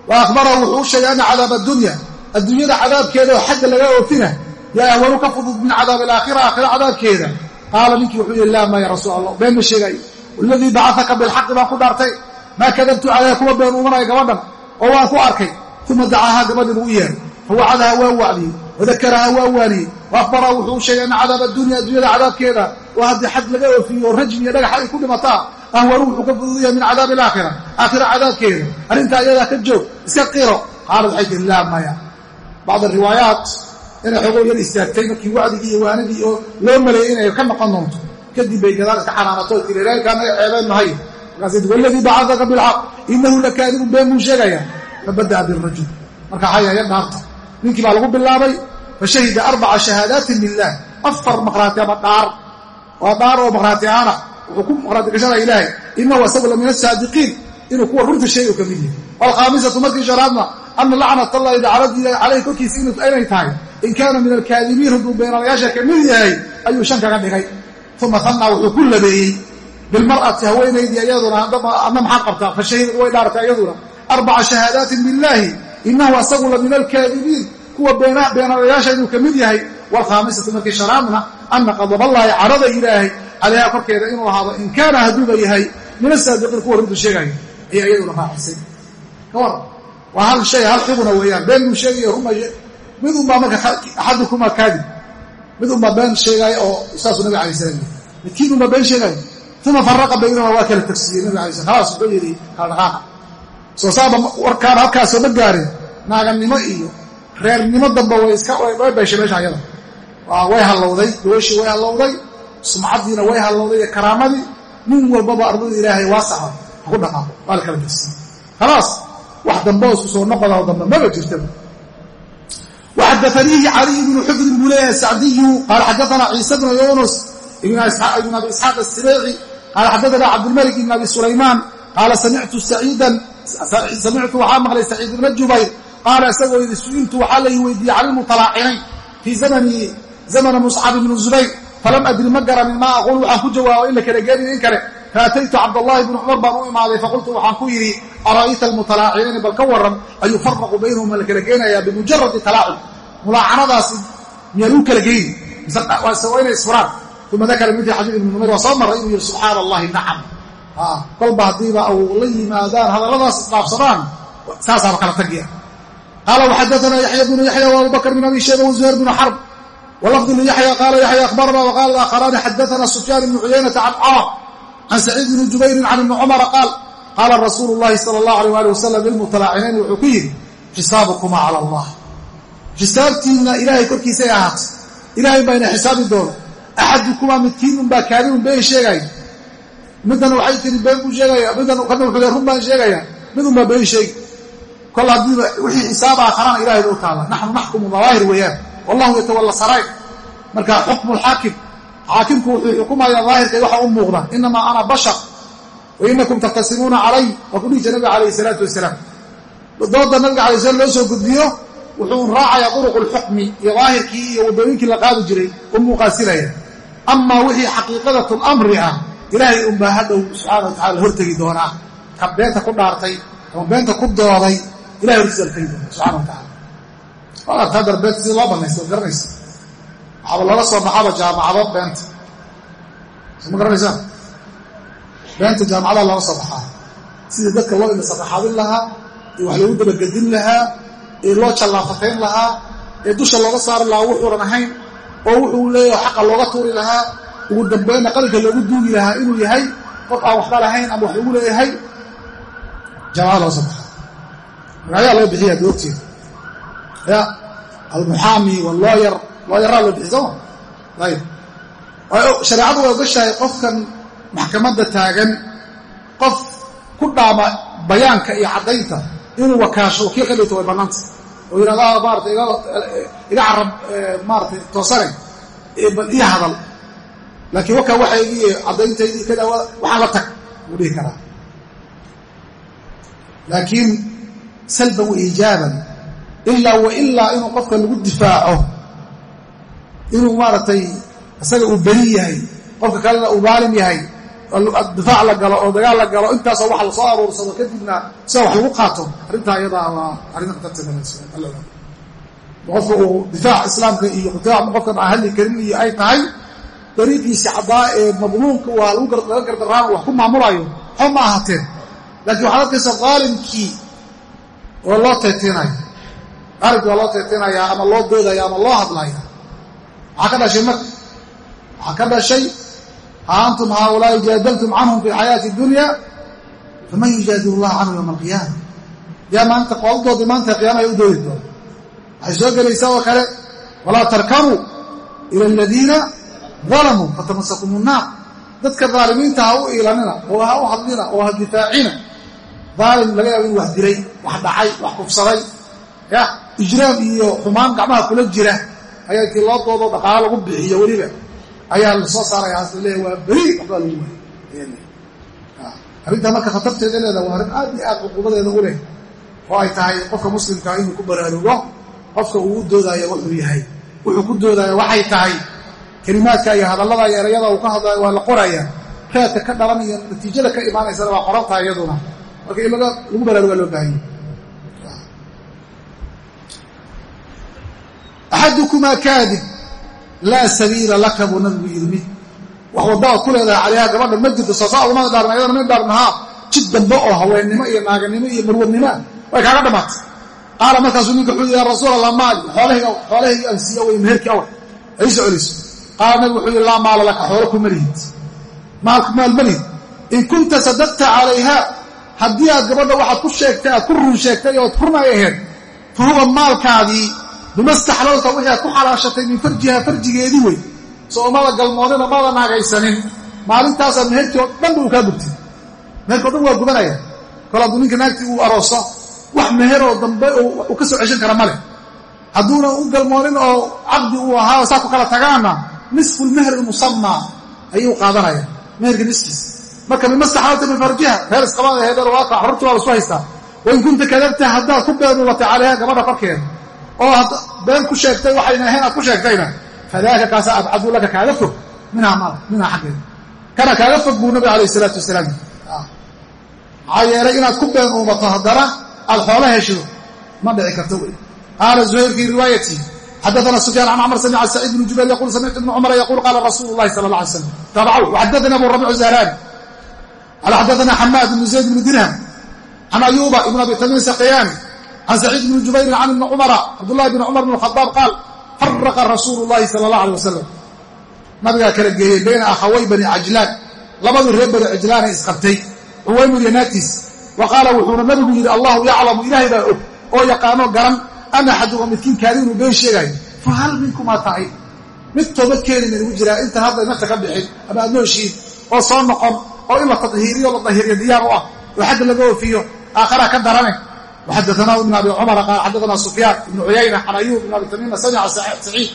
Wa akhbarahu wuxuu u sheegay ana cadaab addunya adduunyada cadaabkeeda oo xagga laga oofina yaa ahwanu ka fudud min cadaab alaakhira aakhira cadaabkeeda. Qaala ninkii wuxuu yihi laa ma ya rasuul allah been ma sheegayo waladii bacataka bilxaqi baan ku dhaartay. Maa kadabtu calayha kuma been umanaya gabadhan oo waan ku arkay uma dacaahaa gabadhii u yeeray fawacadaha waa wacdiyey wadakaraha waa waaniyey wa wuxuu sheegay ana cadaab addunya adduunyada cadaabkeeda oo haddii xad laga oofiyo oo rajmi iyo dhagax ay ku dhimataa ahwanu wuxuu ka fududayahay min cadaabi alaakhira aakhira cadaabkeeda arrintaa iyadaa ka joog iska qiro qaalad waxay tihi laa maya bacd riwaayaat inay xogoo yar istaagtay markii wacdigii iyo waanadii oo loo maleeyey inay ka noqon doonto kadib bay gadaal iska xanaanato tiri reerkaanaga ceebeen mahay markaas waladii bacadaka bilxaq inahu lakaadibun been buu sheegaya fabada'a birajul marka xayaya dhaarta ninkii baa lagu bilaabay fashahida arbaca shahaadaatin lilah afar maqhraati ama dhaar waa dhaar oo maqhraati aana wuxuu ku maqhraati gashanaya ilaahay inahu asagu la min asaadiqiin inuu kuwa runta sheegi ka mid yahay waalkhaamisatu markii shanaadna ana lacnat allahi dacladii calayhi korkiisa inay tahay in kaana min alkaadibiin hadduu beenalayaasha ka mid yahay ayuu shan kaga dhigay uma hanaa wuxuu ku labeeyey bilmar'ati haweenaydii iyaduna adna maxaa qabtaa fashahidad way dhaartay iyaduna arbaca shahaadaatin billaahi inahu asagu la min alkaadibiin kuwa beenalayaasha inuu ka mid yahay waalkhaamisatu markii shanaadna ana qadaballaahi carada ilaahay calayha korkeeda inuu ahaado in kaana hadduuba yahay min asaadiqiin kuwa runta sheegaya ayaa iyaduna raacisay ka war waa hal shay hal xuguna weeyaan been buu sheegaya ruma mid unbaa marka axadukuma kaadib mid unbaa been sheegaayo oo saasuu nabig alay slam yii midkiin unbaa been sheegaayo uma faraqa baynahuma waa kala tagsiyey nabig alay slam khalaas wuxuu yidhi kala dhaqaaqa soo saaba warkaana halkaasoma gaarin. Naaganimo iyo reernimo damba way bayshay meesha ayada. Way hallowday gobashii way hallowday sumcaddiina way hallowday iyo karaamadii nin walbaba ardada ilaahay waasaca ha ku dhaqaaqo waa la kala tirsan khalaas wax dambe isku soo noqoda dambe maba jirtaba waxadaniihi caliy bnu xudrin buu leeyahay sacdiyu qaala xadaanaa ciise bnu yunus ibn abi isxaaq asibeeci qaala xadaanaa cabdilmalik ibn abi sulaymaan qaala samictu saciidan samictu waxaa maqlay saciid ibna jubayr qaala isagoo yidhi su'iltu waxaa la weydiiyey canilmutalaacinay fii zamani zamana muscab ibnu zubayr falam adri ma garanin maa aquul waxaan ku jawaabo in la kala geeliyo in kale faataytu cabdallahi bni cumar baan u imaaday faqultu waxaan ku yidhi ara'ayta almutalaacinayni bal ka waran ayufaraqu baynahuma la kala geenayaa bimujaradi talaacum mulaacanadaasi miyaa lagu kala geyni waa inay isfuraan uma dakara midi xadiid ibnu numayr waa soo maray inuu yidhi subxaana allahi nacam kolba haddiiba au la yimaadaan hadalladaas isdhaafsadaan saasaaba kala tagiya. Qaala waxadaana yaxya bnu yaxya wa abubakr bn abi shayba wazuhayr bnu xarb walafdu liyaxya qaala yaxya akhbarana waqala aakharaani xadaana sufyaan ibnu cuyaynata can camar can saciid bni jubayrin can ibni cumara qaal qaala rasuulu llahi sala allahu alay ali wasalam lilmutalaacinayni wuxuu ku yidhi xisaabukumaa cala allah xisaabtiinna ilaahay korkiisay ahaatay. Ilahay baa xisaabi doono. Axadukumaa midkiin unbaa kaadibun been sheegaya middan waxay tiri been buu sheegaya middan kana wuxuu le run baan sheegaya mid unbaa been sheegi kol haddiiba wixii xisaab aakharana ilahay ba u taalla naxnu naxkumu dawaahir weeyaan. Wallahu yatawalla sarair marka xukmu lxaakim xaakimku wuxuu xukumayaa daahirkay waxa u muuqda. Inamaa ana bashar wa inakum taktasimuuna calay waa ku dhihi jira nabiga calayhi salaatu wasalaam. Dooda nabiga alay slam loo soo gudbiyo wuxuu raacayaa duruq lxukmi iyo daahirkii iyo waddooyinkii la qaadi jiray u muuqaasinaya amaa wixii xaqiiqadat lamri ah ilaahay unbaa hadhow subxaana wa tacala hortegi doonaa. Ka beenta ku dhaartay ama beenta ku dooday ilahay hortiisa hortegi doona subxana wa tacala waad artaa dar sida loo banaysta waad garanaysa waxaaba looga soo baxaba jaamacado beenta. Soo ma garanaysaan? Beenta jaamacadaa looga soo baxaa. Sida dadka loo ilasaqaxaadin lahaa ee wax loogu dabagedin lahaa ee loo jallaafatayn lahaa ee dusha looga saari lahaa wuxuunan ahayn oo wuxuu leeyahay xaqa looga tuuri lahaa ugu dambeynna qalinka loogu duugi lahaa inuu yahay qof aan waxba lahayn ama wax lagu leeyahay soo baxaa magacyaa loo bixiya hadda ogteeda ya almuxaami wallooyar looyaraa loo bixi sooma ayb shareecadu way ogashahay qofkan maxkamadda taagan qof ku dhaama bayaanka iyo caddaynta inuu wakaasho wakiil ka dhigto way bannaanta oo yidhahda maarata iga carab maaratay toosane bal ii hadal laakiin wakaa waxaygii caddayntaydii kada waxaan la tag buu dhihi karaa. Laakiin salban wa iijaaban ilaa inuu qofka lagu difaaco inuu maaragtay isaga uu beri yahay qofka kalena uu daalim yahay difaac la galo oo dagaal la galo intaasoo wax la soo aruursado kadibna sida wax lagu qaato arrintaa iyadaa waa arrin qofka uu difaac islaamka iyo qofkan aan hadli karin iyo ay tahay dariiqiisi caddaa ee madluumka laga gardaraan wax ku maamulayo xo ma ahateen laakiin waxaad arkaysa daalimkii oo loo teeteenaya daalimkii waa loo teeteenayaa ama loo doodaya ama loo hadlaya waxaa ka dhashay marka waxaa ka dhashay ha antum haaulaa'i jaadaltum canhum fi xayaati dunya faman yujaadilu allah canhu yowma alqiyaama. Yaa maanta qoodadoodii maanta qiyaama ay u doodi doona waxay soo gelaysaa oo kale walaa tarkanuu ila aladiina dalamuu fatamasakum nnaar dadka daalimiinta ha u iilanina oo ha u hadlina oo ha difaacina daalim laga yaabo inuu wax diray wax dhacay wax kufsaday. Ya ijraam iyo xumaan gacmaha kula jira. Ayaa intii loo doodo dhaqaalo lagu bixiyo weliba. Ayaa la soo saaraya haas laleeya waa beri waxbaa lagu waayay arrintaa marka khatarteeda leeda waa arrin aad iyo aad cuquubadeeda u leh. Oo ay tahay qofka muslimkaa inuu ku baraarugo qofka u doodaayo wuxuu yahay. Tahay kelimaadka iyo hadallada iyo erayada uu ka hadlayo waa la qoraya. Raadka ka dhalan iyo natiijada ka imaanaysana waa qorantaha iyaduna. Marka in lagu baraarugaa loo baahanya axadukumaa kaadib laa sabiila laka buu nabigu yidhi mid wax waddaad ku leedahay calayha gabadha ma jirto soosaa ugama dhaarna ayadana min dhaarnahaa jid dambe oo haweennimo iyo naaganimo iyo marwadnimoa way kaaga dhammaatay qaala markaasuu ninka wuxuu yidhi ya rasuul allah maali xoolahaygi aan siiya way meherkii awal ayso celiso qaala nabigu wuxuu yidhi laa maala laka xoolo kuma lihid. Maalku maal ma lihid. In kunta sadaqta calayha haddii aad gabadha waxaad ku sheegtay aad ku run sheegtay ood rurnay aheed fa huwa maalkaadii bima staxlalta wixii aad ku xalaashatay min farjiha farjigeedii wey soo mada galmoodina mada naagaysanin maalintaasaa meherkii oo dhanba uu kaa gubtay meherkii dhan waa gubanaya. Kol ninka naagtii uu arooso wax meheroo dambe uu ka soo ceshan kara ma leh. Hadduuna u galmoonin oo caqdi uu ahaa saa ku kala tagaana nisfulmeher musamaa ayuu qaadanaya meherka niskiis marka bima staxlalta min farjiha reer isqabada heedheer waa xorurti waa lasu haystaa. Wain kunta kadabta haddaad ku beenuulatay calayha gabadha korkeeda oo been ku sheegtay waxayna ahayn aad ku sheegtayna fadaaka kaasa abcadu laka kaaga fog minhaa xaggeeda. Kana kaaga fog buu nabi alayh isalaatu wasalaam maxaa yeelay inaad ku been uumato haddana aad xoolo heshido ma dhici karto wey qaala zuhayr fii riwaayati xadaana sufyaan can camr samica saciid bnu jubayr yaqul samictu ibnu cumara yaquul qaala rasuulu llahi sala alla alay slam taabacaw waxadana abu rabic zahrani qaala xadaana xamaad ibnu zayd bnu dirham can ayuuba ibn abi tamiim sakhiyaani can saciid bni jubayrin can ibni cumara cabdullahi bn cumar bn khadaab qaal faraqa rasuulu llahi sala allah alay wasalam nabigaa kala geeyey bayna akhaway bani cajlaan labadii reer bani cajlaana isqabtay cuwaymir iyo naagtiis wa qaala wuxuuna nabigu yidhi allahu yaclamu ilaahay baa og oo yaqaano garan ama axaduhum midkiinkaadi inuu been sheegaayo fa hal minkumaa tahay mid toobadkeeni ma igu jiraa intan hadda nafta ka bixin ama aad nooshiin oo soo noqon oo in la tadhiiriyo la dahiriyo diyaar u ah oo xagga laga oofiyo aakhara ka darane waxadaanaa ibn abi cumara qaal xadaanaa sufyaan ibnu cuyayna can ayuub ibn abi tamiima samica saciid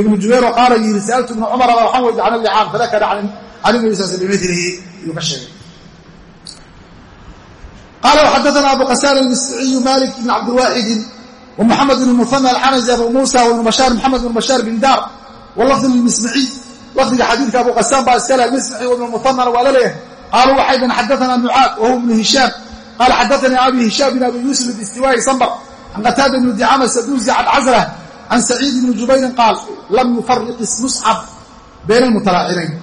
ibnu jubayro qaala yihi sa'altu ibnu cumara baa waxaan weydi can alicaam fadakara can ibni isaas bimilihi ayuu ka sheegay qaala xadaanaa abu qasaan almisciyu malik ibn cabdiwaaxidin ومxamed بn mثنى alxanaزي abu musa وبn bashaar mxamed بn bashaar bin dar wlafظ lmismiciy lafdiga xadiidka abu qasaan baa iskale mismci وبn mثنى waa la leeyahay qaaluu waxay dhan xadثna nucaad wahuwa ibn hishaam qala xadaanii abi hishaam bin abi yuusuf istiwaa'i sambr can qataada bni dicama saduusi can casrah can saciid bni jubayrin qaal lam yufariq muscab bayna almutalaacinayn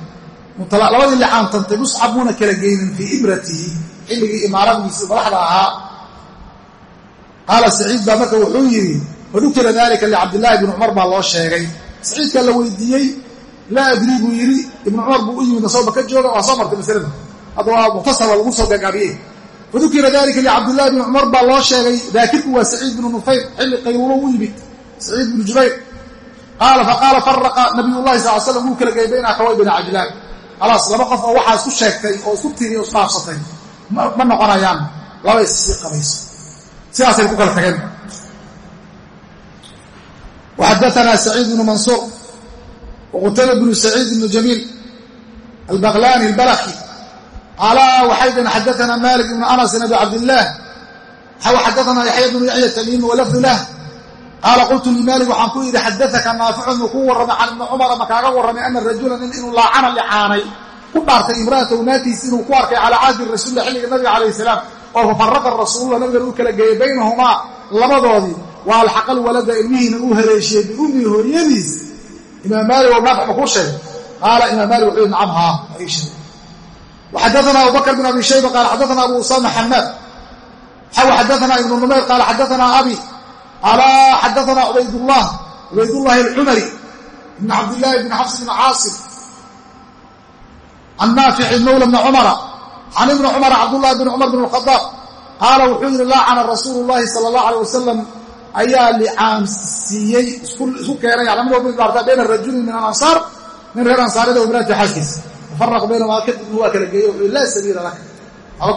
labadii licaantantay muscab muuna kala geynin fii ibratihi xilligii imaaradiisii madaxda ahaa qaala saciid baa marka wuxuu yidhi wadukira dalika licabdillaahi bni cumar baa loo sheegay saciidka la weydiiyey laa adrii buu yidhi ibnu cumar buu u yimid nasooba ka jooga waa soo martay masalada hadda waa mukhtasar waa lagu soo gaagaabiyey fadukira dalika licabdillahi bni cumar baa loo sheegay daakirku waa saciid bnu nufayr xilli qayluulo u yimid saciid bnu jubayr qaala faqaala faraqa nabiy llahi sal slam wuu kala geeyay bayna akhaway bani cajlaan khalaas laba qof oo waxaa isku sheegtay oo isku tiri oo isdhaafsatay ma noqonayaan laba issii qabayso sidaasay ku kala tageen. Waxadaanaa saciid bnu mansuur waqutayba bnu saciid bnu jamiil albaqlaani albalaki qaalaa waxay dhaheen xadaanaa malik ibnu anasin abi cabdillaah aw xadaanaa yaxya bnu yaxya tamiimi walafdu lah qaala qultu limaalik waxaan ku yidhi xadaaka naaficun muu ku warramay can ibni cumara ma kaaga warramay ana rajula nin inuu laacana licaanay ku dhaartay imra'atahu naagtiis inuu ku arkay calaa cahdi rasuulillah xilliga nabiga calayh salaam oo fafaraqa rasuulula nabigan uu kala geeyey baynahumaa labadoodii. Wa alxaqal walada ilmihiina uu haleeshiyey biummihi hooyadiis. Imaam maali o naafic makuu sheegay. Qaala imaam maali wuxuu yhi nacam haa sheegay. Xadaana abubakr bin abi shayba qaala xadaana abu usama xamaad xaw xadaana ibnu numayr qaala xadaana abi. Alaa xadaana cubaydullah cubaydullahi alcumari ibn cabdillaahi bn xafs bn caasim can naafici mawla bna cumara can ibni cumara cabdullahi bn cumar bn اkhadaab qaala wuxuu yidhi laacana rasuulu llahi sala اllahu alيh wasalam ayaa licaamsiiyey isku keenay calamadooda dhaartaa bayna rajulin min alansaar nin reer ansaarida imraati xaaskiisa faraq baynahuma kadibna waa kala geeye wuxuu laa sabiila laka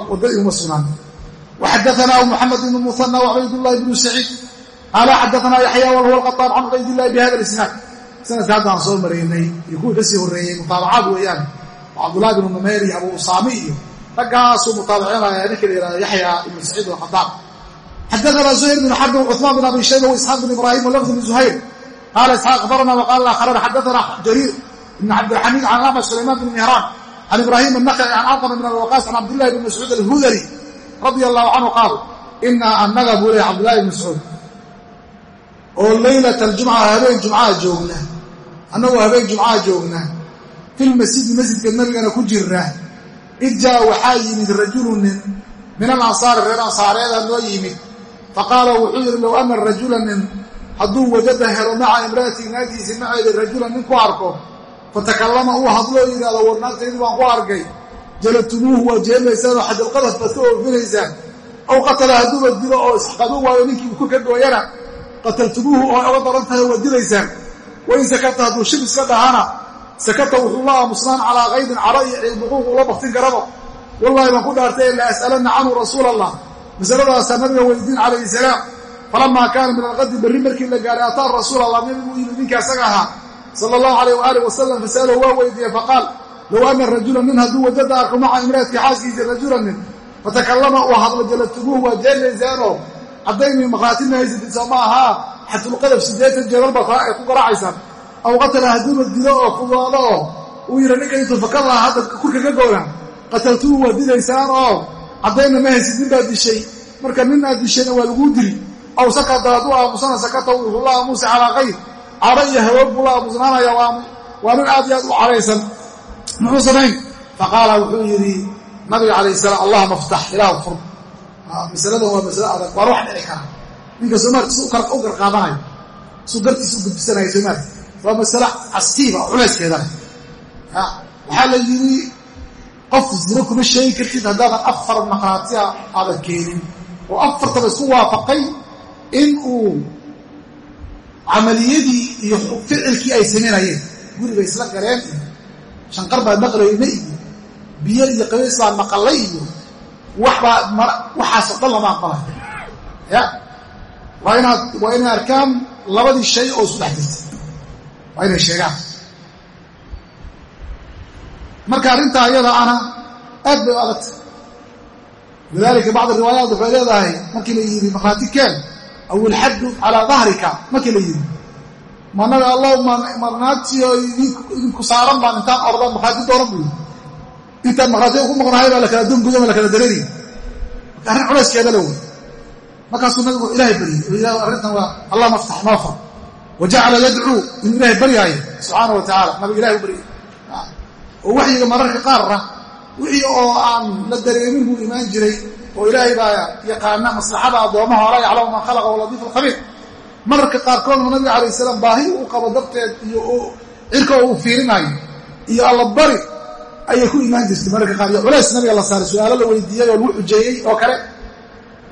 waddadii uma sugnaan waxadaanaa muxamed ibn muhana wacubaydullahi bnu saciid qaala xadaanaa yaxya wahuwa alqaطaan can cubaydillahi bihada isnaad sanadka haddaan soo maraynay iyo kuwii kasii horreeyey mutaabacaad weeyaan oo cabdullahi bnu numayr iyo abu usaami iyo raggaasuu mutaabicinaya ninka la yihahdo yaxya ibnu saciid alqaطaan xadaanaa zuhayr bn xarbi cuثmaan bn abi shayba waisxaaq bn ibrahim walafd bn zuhayr qaala isxaaq abarna waqaala akharana xadaana jariir بن cabdilxamiid can axmed sulayman bn mihraan can ibrahim الnakci can alqama bn abiwaqaas can cabdillahi bn mascuud alhudari radia allahu canhu qaal inaa annaga buu leey cabdillahi bn mascuud oo leylat aljumca habeen jumcaha joogna annagoo habeen jumcaha joogna filmasjidi masjidka nabigana ku jirna id jaa waxaa yimid rajulu nin min alansaari reer ansaareeda noo yimid. Faqaala wuxuu yidhi low ana rajula nin hadduu wajada helo maca imra'atii naagtiisi maceeda rajulan nin ku arko fatakallama uu hadloo yidhahdo war naagtaydii baan ku arkay jalatumuuhu waa jeemaysaanoo xadalqadaf baad ka oofinaysaan aw qatala hadduuba dilo oo isqadu waayo ninkii ku ka gooyana qataltumuuhu oo oga daran tahay waa dilaysaan wain sakata hadduu shib iska dhahana sakata wuxuu la aamusnaan calaa kaydin caro iyo ciilbuquuq ula baktin karaba. Wallahi baan ku dhaartay la as'alanna canhu rasuula allah masaladaasaa nabiga weydiin calayhi salaam. Falamaa kaana min alqadi berri markii la gaaray ataa rasuul allah nabiguu yimid ninka asaga ahaa. Sala allahu alayh waalih wasalam fasalahu waa weydiiyey faqaal low ana rajula nin hadduu wajada arko maca imraatii xaaskiisa rajula nin fatakallama uu hadlo jalatumuuhu waa jeelaysaanoo caddaynay maqhaatina haysatid soo ma ahaa xatulqadab siddeetan jeedal baa ku garacaysaan aw qatala hadduuba dilo oo fudaado oo uu yidhi ninka intuu fakan lahaa hadda kurka ka goonaa qataltuhu waa dilaysaan oo caddayna ma haysid nin baad dishay. Marka nin aad dishayna waa laguu dili aw sakata hadduu aamusana sakata la aamusa calaa kayr caro iyo hawoog buu la aamusnaanaya waa nin aad iyo aad u caraysan muxuu samayn? Faqaala wuxuu yidhi nabiga calayh salaam allah maftax ilaah fur. Masaladan waa masalo adag waan wax dhici kara. Ninka soomaarkiis u garqaadanayo suu u waa masalo castiiba culayskeeda leh waxaa la yidhi qof zino kuma sheegi kartid haddaadan afar maqaatiya aadan keenin. Oo afartaba isku waafaqay in uu camaliyadii iyo ficilkii ay samaynayeen guribay isla galeen iyo shanqar baa maqlayna iyo biyo iyo qabays baa maqallay iyo waxbaa waxaasoo dhan lama aqbalayo ya waa inaad waa inay arkaan labadii shay oo isku dhex jirta waa inay sheegaan. Marka arrintaa iyada ana aad bay u adagtay lidaalika bacd riwaayaat waxay leedahay markii la yidhi maqraati keen aw ilxaddu calaa dahrika markii la yidhi. Managa allow marnaagtii oo idinku saaran baan intaan orda maqraati dooran buu yidhi. Intaan maqraatiga ku maqnahay baa lakala dungudama lakala dareeriya marka arrin culayskeeda le wey markaasuu nabigu ilaahay baryey arrintan waa allah maftax noo wa jacala yadcuu inuu ilaahay baryaayo subxaana wa tacaala nabigu ilahay u baryay oo waxyiga mararka qaarra wixii oo aan la dareemin buu imaan jiray oo ilaahay baa yaqaana maslaxada addoomaha walaa yaclamu man khalaqa waladiif alkhabiir mararka qaarkoodna nabiga calayh salaam baahi uu qabo darteed iyo cirka uu fiirinayo iyo allabari ayay ku imaan jirtay mararka qaar iyo culays nabiga la saaray su'aalo la weydiiyey oo lagu xujeeyey oo kale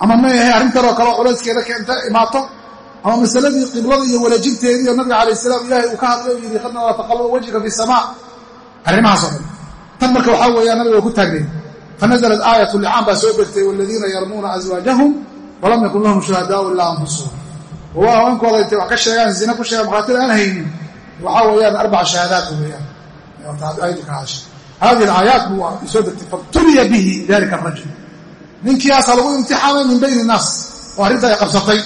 ama maahe arrintanoo kale oo culayskeeda keenta imaato ama masaladii qiblada iyo walaajinteedii oo nabiga calayh salaam ilaahay uu ka hadlay oo yidhi qad naraa taqallaba wajhika fi samaa. Arrimahaasoo dhan. Tan marka waxaa weeyaa nabiga waa ku taagnay fanaزlat aayat licaan baa soo degtay wاladiina yarmuuna aswaajahum walam yakun lahum shuhadaau ilaa anfusuhum. Waa haweenkooda intay wax ka sheegaan zina ku sheegaan markhaatida aan haynin. Waxaa weeyaan arbaca shahaadaat weeyaan. Ayadu ka hadashay. Hadihi alaayaat buu soo degtay fabtuliya bihi dalika arajul ninkiiaasaa lagu imtixaamay min bayni innaas oo arrinta ay qabsatay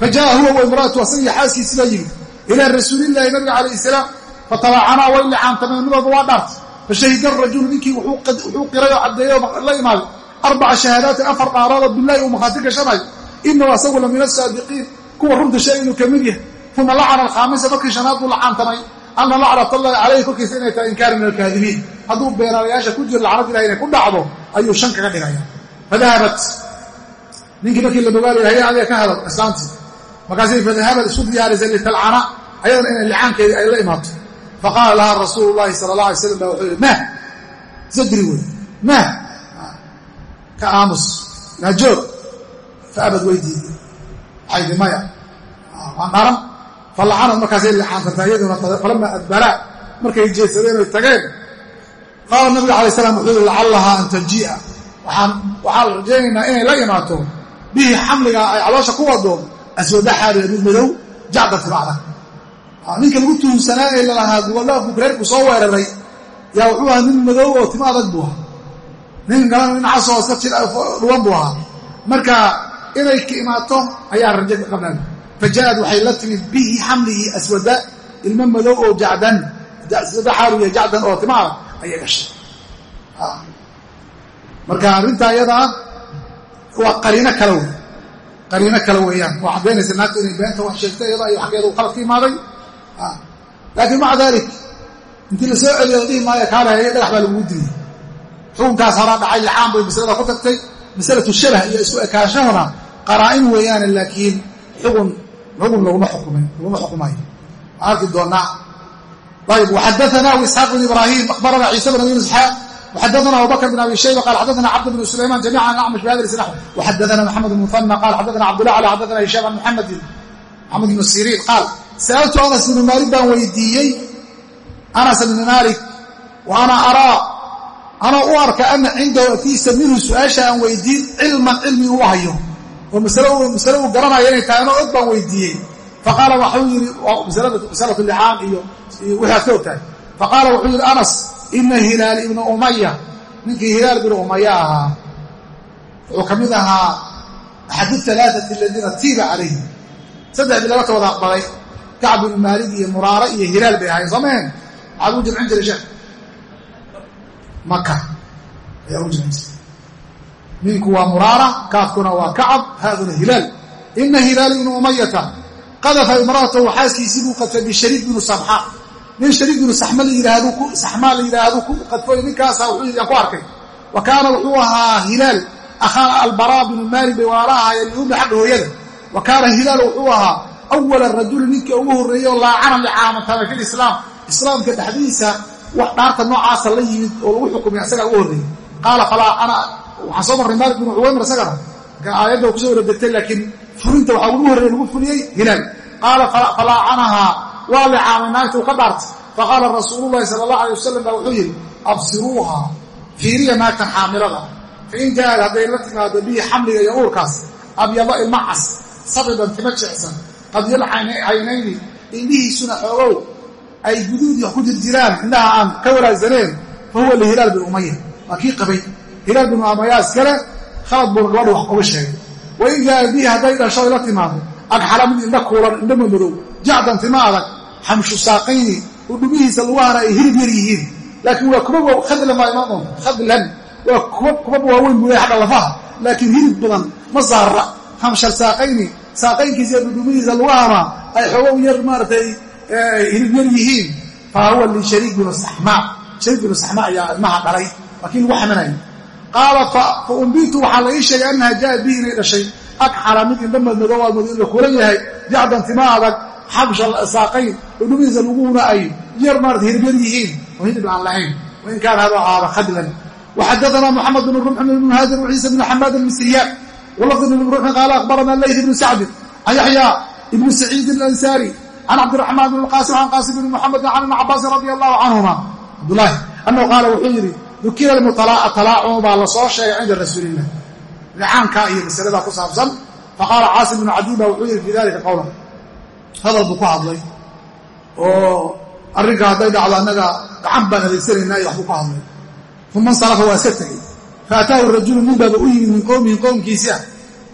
fa jaa huwa wa imra'atu asagii xaaskiisi baa yimid ilaa rasuulillahi nabiga calayh salaam. Fatabaacanaa way licaantameen midooba waa dhaartay fashahida arajulu ninkii wuxuu qiray oo caddeeyo la imaaday arbaca shahaadaatin afar dhaaroodo bilahi uu makhaati gashanayo inahu asagu la asaadiqiin kuwa runta sheegay inuu ka mid yahay. Uma lacana alkhaamisa markii shanaad buu lacaantamay ana lacnat allahi calayhi korkiisa inay tahay inkaari min alkaadibiin hadduu beenaalayaasha ku jiro lacnad ilahi inay ku dhacdo ayuu shan kaga dhigaya. Fadahabat ninkii markii la bogaalayo haya adiga ka hadal islaantii markaasay fadahabat isku diyaarisay litalcana ayadana inay licaankeedii ay la imaato faqaala laha rasuulu llahi sala allah alay slam ba wuxuu mah sadri wey mah ka aamus naajoog faabad way diiday waxay di maya waan dharan falacanad markaasay licaantartaa iyaduna falama adbaraa markay jeesadeen oy tageen. Qaala nabiga alay slam wuxuu yihi lacallahaa an tajii'a waxaan waxaan rajaynaynaa inay la imaato. Bihi xamliga ay caloosha ku wado aswada xaaliya mid madow jacdan timacda ninka lagu tuhunsanaa ee lalahaa gobollaha bukrayrku soo weeraray yaa wuxuu ahaa nin madow oo timo adag buu ahaa. Nin galana nin casoo iska dhuwan buu ahaa. Marka inay ka imaato ayaa rajo ka qabnaan. Fa ja'ad waxay la timid bihi xamligii aswada ilmo madow oo jacdan aswada xaaliya jacdan oo timo adag ayay gashay. Marka arrintaa iyadaa waa qariino kale wey qariino kale weeyaan. Waa caddaynaysa naagta inay beenta wax sheegtay iyada iyo xaggeeda uu qalad ka imaaday. Laakiin maca daalik intii la celiyo dhihi maayo kaale heye dhagax baa lagugu diliyey. Xukunkaas horaa dhacay lixaan bay masalada ku tagtay. Masalatu shabah iyo isku ekaashahuna qaraa'in weeyaane laakiin xugun xugun laguma xukumayo arki doonaa ayb waxadaanaa isxaaq bn ibraahim akhbarana ciisa bn abi isxaaq xadana abubakr bn abi shayba qaal xadana cabd bn sulayman jamiica an acmash bihadis naxw waxadana maxamed bn muhana qaal xadana cabdullah ala xadana hishaam an muxamedin maxamed bn siriin qaal sa'altu anas ibnu maalik baan weydiiyey anas ibni maalik wa ana araa anoo u arka ana cindahu atiisa minhu su'aasha aan weydiin cilman cilmi uu hayo oo masale uu garanaya inay tahay anoo og baan weydiiyey faqaala waxuu yidhi masalatu lixaan iyo wixi aad ka ogtahay faqaala wuxuu yidhi anas ina hilaal ibna umaya ninkii hilaal ibnu umaya ahaa wuxuu ka mid ahaa axad alaaati aladiina tiiba calayhi saddexdii laga tawada aqbalay kacb binu maalig iyo muraare iyo hilaal bay ahayn soomaheen maxaad ugu jimcin jiray sheekh. Maka ayaa jimcin jiray. Ninku waa muraara kaafkuna waa kacab haaduna hilaal ina hilaal ibnu umayata qadafa imra'atahu xaaskiisii buu qadfay bishariik binu sabxa nin shariik binu saxma la yidhaahdo ku qadfoy ninkaasa wuxuu yidhi aan ku arkay. Wa kaana wuxuu ahaa hilaal akhaa albaraa binu maalik bay walaala ahaayeen liummi xagga hooyada. Wa kaana hilaal wuxuu ahaa awala rajuli ninkii ugu horreeyey laacana licaamataaba fi lislaam islaamka dhexdiisa wax dhaarta noocaasa la yimid oo lagu xukumay isagaa ugu horreeyey qaala falaa ana waxaa soo marray maalik binu cuwaymar isagana aayadda ku soo wara degtay laakiin fulinta waxaa ugu horreeye lagu fuliyey hilaal. Qaala falaacanahaa waa licaamay naagta uu ka dhaartay faqaala rasuululahi sala allah alay wasalam baa wuxuu yidhi absiruuha fiiriya naagtan xaamilada. Fain jaad hadday la timaado bihi xamliga iyo uurkaas abyado ilma cas sabiban tima jecsan. Qadyal caynayni indhihiisuna xoogow ay guduud wax ku jirjiraan indhaha aan ka walaagsaneen fa huwa lihilaal bin umaya waa kii qabay. Hilaal binu umaya iskale khalad buuna gabadha wax uga sheegay. Wain jaada bihi hadday dhasho la timaado agxala indha kuulan indha madow adag xamshu saaqayni udhumihiisa lugahana ay hirib yar yihiin. Laakiin waa kuba khadlan baa khadlan. Waa kuba kubaba waaweyn buuya xagga lafaha. Laakiin hirib badan ma saara hamshal saaqayni saaqaynkiisa dhudhumihiisa lugahana ay xoogow yar maaratay hirib yar yihiin. Fa huwa lishariik binu saxmaa shariik binu saxmaa ayaa ilmaha dhalay. Waa kii lagu xamanayay qaala fa umbitu waxaa la sheegay annaha jaa'at bihi inay dhashay. Agxala mid indha madmadow almadu in la kulan yahay. Jacdan tima adag xabsha saaqayn dhudhumihiisa luguna ay yar maarata hiryar yihiin oo hidib aan lahayn wain kaana hada aaba khadlan waxadaana moxamed bn rumx bn muhaajir wciisa bn xamaad almisriyaan walafd bn rumxin qaala akhbarana layth bnu sacdin can yaxya ibni saciid alansaari can cabdiraxmaan bn qaasim can qaasim bn muxamed can ibni cabaasin radi allahu canhuma cabdulaahi annahu qaala wuxuu yidhi dukira talaacumu baa la soo sheegay cinda rasuuliillah licaankaa iyo masaladaa ku saabsan faqaala caasim bnu cadiy ba wuxuu yidhi fi dalika qowlan hadal buu ku hadlay. Oo arrinka hadday dhacdo annaga gacan baan adeegsanaynaa iyo waxbuu ku hadlay. Uma insalafa waa iska tegey. Faataahu rajulu nin baaba u yimid min qowmihi qowmkiisi ah.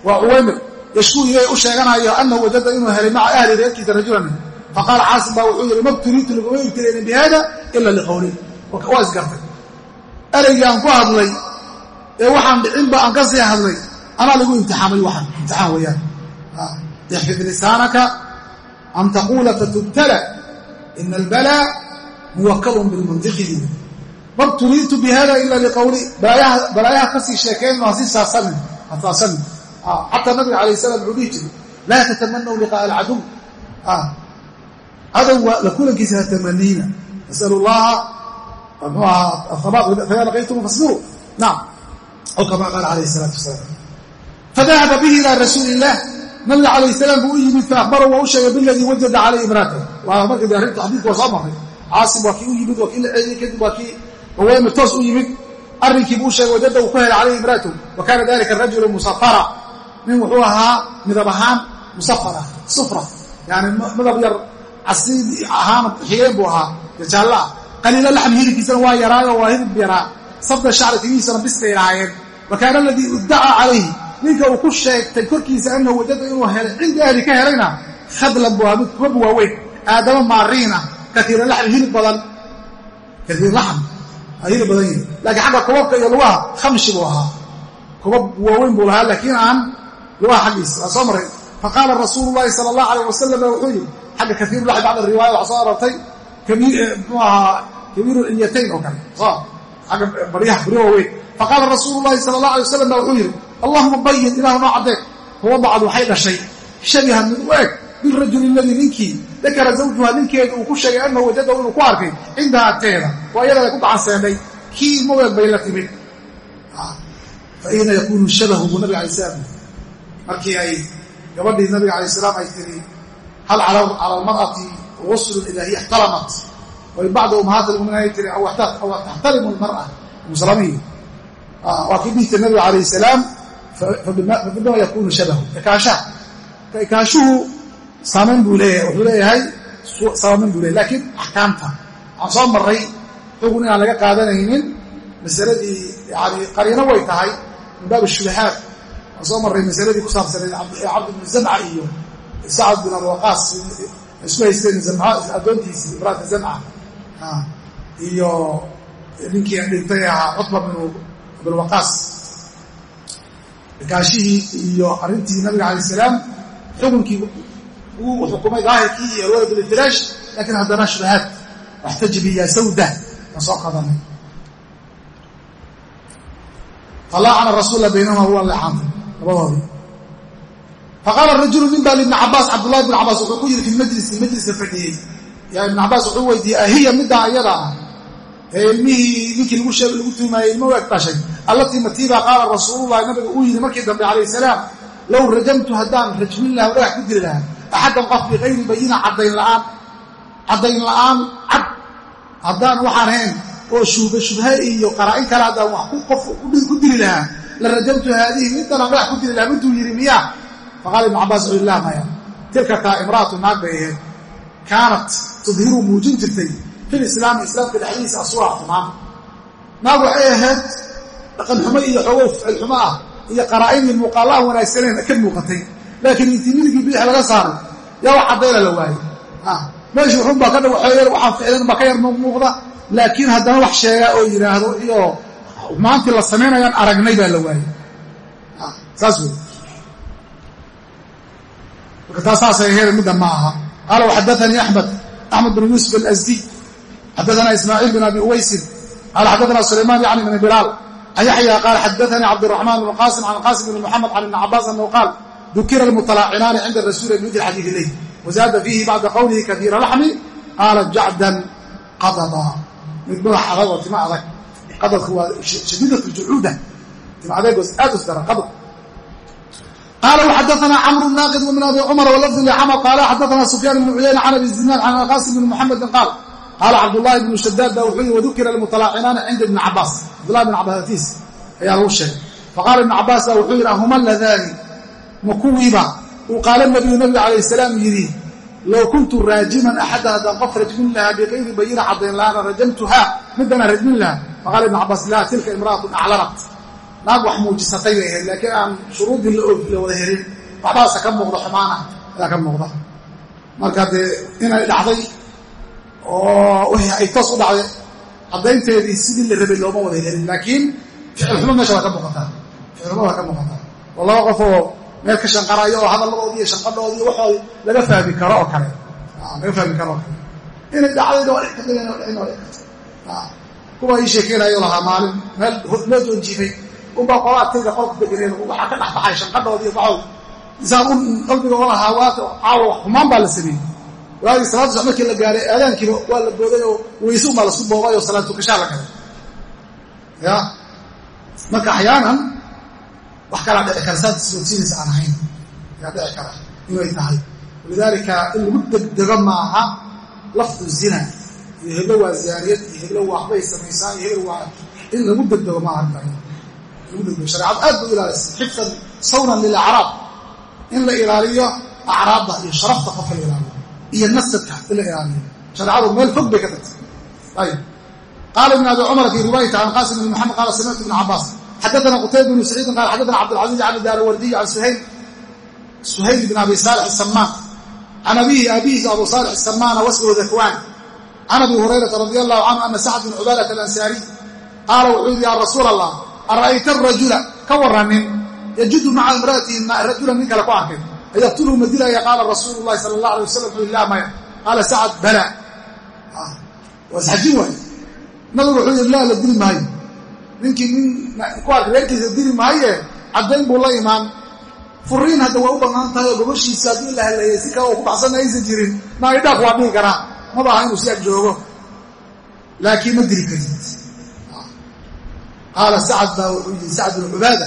Waa cuwaymir yashkuu ilay u sheeganayo annahu wajada inuu helay maca ahli reerkiisa rajulan. Faqaala caasim baa wuxuu yidhi mabtuliitu laguma ibtilaynin bi ila liqowli waa isgartay ereygii aan ku hadlay ee waxaan dhicinba aan ka sii hadlay anaa lagu imtixaamay waxaan imtixaan weeyaan. Ixfid lisaanaka an taquula fatubtala ina albalaa muwakkalun bilmantiqi mabtuliitu bi hada ila liqowli balaayaha ka sii sheekayn ha sii saasanin ha saasanin xataa nabiga alayh salam wuxuu dhihi jiray laa tatamanaw liqaa'a alcaduw cadowga la kulankiisa ha tamaniina nasalu llaha mxuu ahaa faida laqaytum fasbiruu naam aw kama qaala alayh salaatu wasalaam fadahaba bihi ilaa rasuuli illah nabiga calayh salaam buu u yimid faahbara waa u sheegay biladii wajada caleyh imraatahu waa markii de arrinta xadiidka soo marray caasim waa kii u yimid waa kii la ceeyey kadib waa kii aweyme toos u yimid. Arrinkiibuu u sheegay wajada uu ku helay caleyhi imraatahu wa kaana dalika rajulu musafara nin wuxuu ahaa midab ahaan musafara sufra. Yani midab yar casiid ahaan xigeen buu ahaa jajaallaa qaliila laxmi hilibkiisana waa yaraayo waa hilib yaraa. Sabda shacri tigihiisana bis bay lahaayeen. Wa kaana aladii iddacaa calayhi ninka uu ku sheegtay korkiisa annahu wajada inuu helay. Cinda ahli ka helayna khadlan kubab waaweyn aadamo maariina kaiira laxmi hilib badan. Kaiir laxm hilib badan yihi laakiin xagga kubabka iyo lugaha khamshi buu ahaa. Kubab waaweyn buu lahaa laakiin aan lugaha xaggiisa waa soo maray. Faqaala rasuulu llahi sala allah alayh wasalam wuxuu yidhi xagga kaiiru laxmi bacda riwaaya waxaa soo arortay mxuu ahaa kabiiru ilyatayn oo kale. Agga baryaha barya waaweyn faqaala rasuulu llahi sala allah alay wasalam ba wuxuu yidhi allahuma bayin ilahu noo caddee fawadacad waxay dhashay shabihan mid u eg birajuli aladii ninkii dakara zawjuha ninkeeda uu ku sheegay annahu wajadahu inuu ku arkay cindaha agteeda waa iyada ay ku gacanseennay kii ilmo weeg bay la timid. Fa ayna yakuunu shabahu buu nabiga alay salaam markii ay gabadhii nabiga alay salaam ay tiri hal cala almar'ati waslun idaa hiya ixtalamat way bacda ummahaat lmuminiin ay tiri aw taxtalimu lmar'a muslamiin waa kii dhihta nabiga calayh salaam fabima yakunu shabahu. Ekaashaha ekaashuhu saamayn buu leeyahay wuxuu leeyahay saamayn buu leeyahy lakiin axkaamta waxaan soo maray xugun inaan laga qaadanaynin masaladii yani qariino way tahay min baab shubahaat. Waan soo marray masaladii ku saabsanayd cabd bn zamca iyo sacad bin abwaqaas isku haysteen addoontiisii imraata zamca. Iyo ninkii dhintay ahaa cutba binu bilwaqaas gaashihii iyo arrintii nabiga calayh salaam xukunkii uu xukumay daahirkii iyo alwalad lifiraash laakiin haddana shubahaad waxtajibi ya sawda aan soo qadanay falaacana rasuula baynahuma waa leexaantay labadoodii. Faqaala rajulu nin baa libni cabaas cabdullahi bn cabaas wuxuu ku yidhi fi majlisi majliska fadhiyey. Yaa ibn cabaas wuxuu weydiiyey ahiya middaa iyada ah ee ilmihii ninkii lagu sheeg lagu tuumaayey ilmo weeg dhashay allatii matiibaa qaala rasuululahi nabiga uu yidhi markii dambe calayh salaam low rajamtu haddaan rajmin laha dhagax ku diri lahaa axaddan qof bikayri bayina caddayn la'aan caddayn la'aan cad haddaan waxaan hayn oo shubha shubhe iyo qaraa'in kale haddaan wax qof ku diri lahaa la rajamtu haadihi middanaan dhagax ku diri lahaa miduu yidhi miyaa? Faqaala ibnu cabaas wuxuu lah maya tilka taa imra'atu naag bay ahayd kaanat tudhiru muujin jirtay fil islaami islaamka dhexdiisa dhaqan xumo iyo xoogow ficil xumo ah iyo qaraa'in iyo muuqaalla aan wanaagsaneen ka muuqatay. Laakiin intii midigii bidix laga saaray yaa wax caddayna la waayey meeshii wuxun baa ka dhawaxeeya waxaan ficlan baa ka yar muuqda. Laakiin haddana wax sheegaa oo yidhaahdo iyo maantii la samaynayaan aragnay baa la waayey saas wey marka taa saasay ahayd midda ma aha. Qaala waxadaanii axmed axmed bn yuusuf alasdi xadaana ismaaciil bin abi uwaysin. Qaala xadaana sulaymaan yacni bn bilaal an yaxya qaal xadaanii cabdiraxmaan bnu qaasim can qaasim bni muxamed can ibni cabaas anahu qaal dukira almutalaacinaani cinda rasuuli yudi xadii ilayh wazaada fiihi bacda qowlihi kaiira laxmi qaala jacdan qadada mid madax adag oo tima adag. Qadadku waa shadiidatu jucuuda tima adeegos aad us daran qadad. Qaala waxadaanaa camru naaqid wa min abi cumar walafdi licamar qaala xadaanaa sufyaan bnu cuyayna can abi zinaan can qaasim bni muxamedin qaal qaala cabdulahi bnu shadaad baa wuxuu yii wadukira almutalaacimaani cinda ibni cabaas cabdulahi bn cabaas ayaa lagu sheegay faqaala ibnu cabaas baa wuxuu yidhi ahuma ladaani ma kuwiiba uu qaala nabiyu nabigu calayh salaam yidhi low kuntu raajiman axada haddaan qof rajmin lahaa biqayri bayina caddayn laana rajamtuhaa midana rajmin lahaa faqaala ibnu cabaas laa tilka imra'atun aclanat naag wax muujisatay bay ahayd laakiin aan shuruudii la wada helin waxbaasa ka muuqda xumaana ayaa ka muuqda marka dee inay dhacday oo wixii ay toos u dhacday caddaynteedii sidii la rabay looma wada helin laakiin ficil xumo meesha waa ka muuqataa. Ficil waa ka muuqataa. Oo laba qof oo meel ka shanqarayo oo hadalladoodii iyo shanqadhoodii iyo waxoodi laga fahmi karo oo kale. Laga fahmi karo oo kale. Inay dhacdayna waa dhici karta inay dhicin waa dhici karta kuwa ii sheekeynayo lahaa maalin meel loo joonjiifay unbaa qolaa tayga qolka deganeen waxaa ka dhex baxay shanqadhoodii iyo waxoodi insaan un qalbiga oo lahaa waa caawa xumaan baa la sameeyey waagii salaada sax markii la gaaray aadaankiiba waa la booday oo weyse unbaa lasku boobay oo salaad tukashaa la galay ya? Marka axyaanan wax kalaa dhici kara saad ismoodsiinaysa aan ahayn. Ayaa dhici kara inay tahay. Walidaalika in lagu degdego maaha lafdu zina iyo heblo waa zaaniyad iyo heblo waxbay samaysaa iyo hebel waa in lagu degdego maaha lagu degdego shareecadu aad bay u ilaalisa xifdan sawnan lilacraab in la ilaaliyo acraabda iyo sharafta qofka la ilaaliyo iyo nasabka in la ilaaliyo. Meel fog bay ka tagtay. Qaala ibn abi cumar fii riwaayati can qaasim bn maxamed qaala samictu ibn cabaas xadaana qutayba bnu saciidin qaala xadaana cabdilcaziiz can daarawardiyi can suhayl bn abi saalix asamaan can abihi abihiis abu saalix asamaana wasluhu dakwaan can abi hurayrata radi allahu canhu ana sacd bn cubaadat alansaariy qaala wuxuu yidhi ya rasuul allah ara'ayta arajula ka warranin yajudu maca imra'atihi rajulan nin kale ku arkay ayaqtulhu ma dilaya qaala rasuulu llahi sala allah alay wasalam wuxuu laa maya. Qaala sacad bala. Waa isxajin waay nabigu wuxuu yidhi laa la dili maayo. Ninkii nin ku arka reerkiisa dili maaye caddayn buu la imaan. Furiin hadda waa u bannaan tahay oo gobashiisa haddii la haleeyay si kale oo ku baxsanna aysan jirin naidhaaf waa dhihi karaa maba aha inuu si ag joogo. Laakiin ma dili karid qaala sacad baa wuxuu yidhi sacd bnu cubaada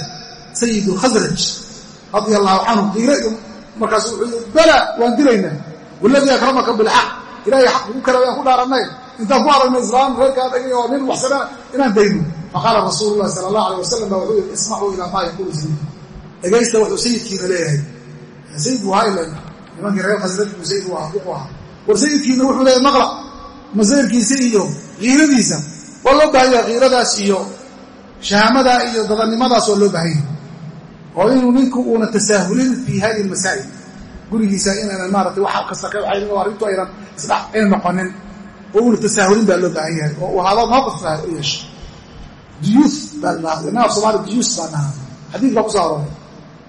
sayid lkhasraj radia allahu canhu qiire markaasu wuxuu yidhi bala waan dilaynaa. Waladii akramaka bilxaq. Ilahay xaq kara ayaan ku dhaarannay. Intaan ku aragnay islaam reerkaa dhagay oo nin waxsana inaan dayno. Faqaala rasuulu llahi sala allah alay wasalam baa wuxuu yidhi ismacuu ilaa maa yaquulu sayid dhegaysta wuxuu sayidkiina leeyahay. Sayid buu ahaa ilan. Nimankii reer khasraj buu sayid u ahaa. War sayidkiina wuxuu leeyahay maqla. Masayrkiisa iyo kiiradiisa waa loo baahan yahay kiiradaas iyo shahaamadaa iyo dadannimadaas waa loo baahan yahay oo inuu ninku uuna tasaahulin fii hadihi almasaa'il gurigiisa inaynan maaratay wax kasta ka waxay arrintu aynan isdhac aynan noqonin. Oo uuna tasaahulin baa loo baahan yahay. Oo uu ahaado mawqif baa u yeesho. Duyuuth baa la dhahaa inaga soomaali duyuus baa dhahaa xadiid baa ku soo arooray.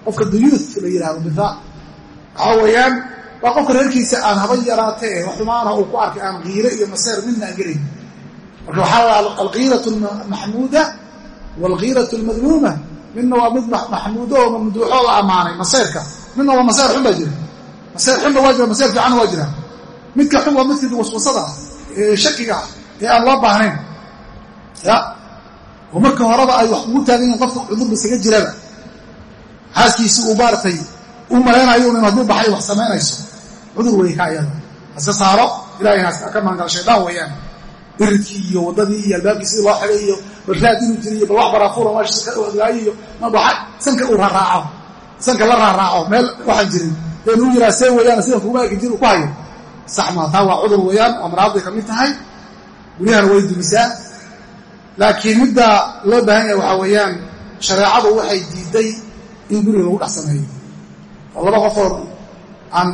Qofka duyuuth la yidhahdo bithaa waxaa weeyaan waa qofka reerkiisa aan haba yaraatee wax xumaana uu ku arkay aan kiire iyo maseer midna aan gelayn. Marka waxaa alkiiratu maxmuuda waalkiiratu almadmuuma midna waa mid maxmuudo oo mamduuxoo la ammaanay maseyrka midna waa maseer xun baa jira. Maseer xunna waa jira maseer fiicanna waa jira. Midka xun waa midkii waswasada ee shakiga ee aan loo baahnayn. Ya. Oo marka horeba ay wax kugu taagan yihiin qofka cudurba isaga jiraba. Xaaskiisi uu maaratay u malaynayo in hadduu baxay wax samaynayso cudur wey ka ayada haska saaro ilahayna ka maangala shaydaan weeyaan iridkii iyo waddadii iyo albaabkii sidii loo xigay iyo balraad inuu jiri iyo bal wax baraafuura meesha ogaayo iyo mabaxa sanka uu raaraaco sanka la raaraaco meel waxaan jirin. Deen u yiraa see weeyaan sida kuma egi jir ku hayo. Sax maa taa waa cudur weeyaan oo maraaday ka mid tahay. Guryahana way dumisaa. Laakiin midda loo baahan yahay waxaa weeyaan shareecadu waxay diiday in guriga lagu dhex sameeyo. Oo laba qofood aan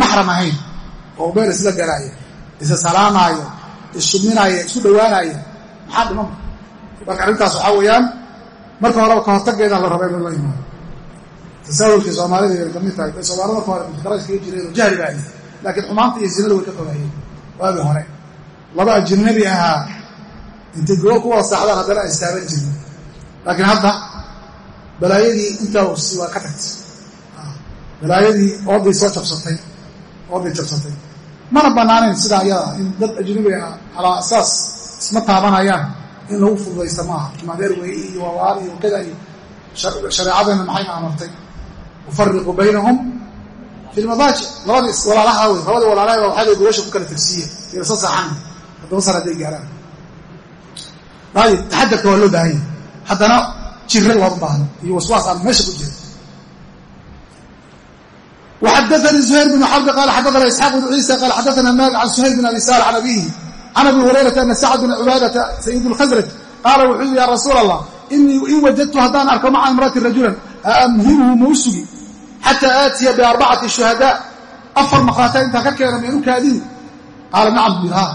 maxram ahayn oo meel isla galaaya isa salaamaayo issuminaaya isu dhowaanaaya maxaa dhiman? Marka arrintaas waxaa weeyaan marka horeba ka hortageeda la raba in la imaado tasaawulkii soomaalida yay ka mid tahay soomaalida marka hore mutakarays kaga jireen oo jahli baa laakiin xumaanta iyo zinada way ka fogaayeen waagii hore. Laba ajnabi ahaa intay goo ku wada saaxdaan haddana ay istaaban jirin laakiin hadda balaayadii intaa waa ka tagtay. Balaayadii ooday soo jabsatay. Ooday jabsatay mana bannaanayn sidaa ayada in dad ajnabi ah calaa asaas isma taabanayaan in lagu fududaysta maaha. Maadeer weeye iyo wawaar iyo kada iyo shareecadeenna maxayna amartay ufariqu baynahum fi lmadaajic labadii walaalaha wey labadii walaalaha baa waxaa gobasha ku kala tagsiiye iyosa saaxan haddaba san hadday gaaraan. Ayib taxadarka waa loo baahan yahay haddana jiro looma baahno iyo waswaas aan meesha ku jira وxadثnي زhayر بن xرب qال xadثna isحاq بن عيسى qال xadثna mالك عن سhayل بن أbي sاl عن أbيه عن أbي هuريرةa أن سacد بن cubاadةa سيد الkhزرج qaala wuxuu yidhi ya rasuul الlah inii in wajadtu haddaan arko maca imrأةi rajulan aamhimhu mau sugi xatىa aatiya بأربcaةi شhuهadاء afar maqaata intaan ka keena meenu kaadini qaala nacam bu yidhi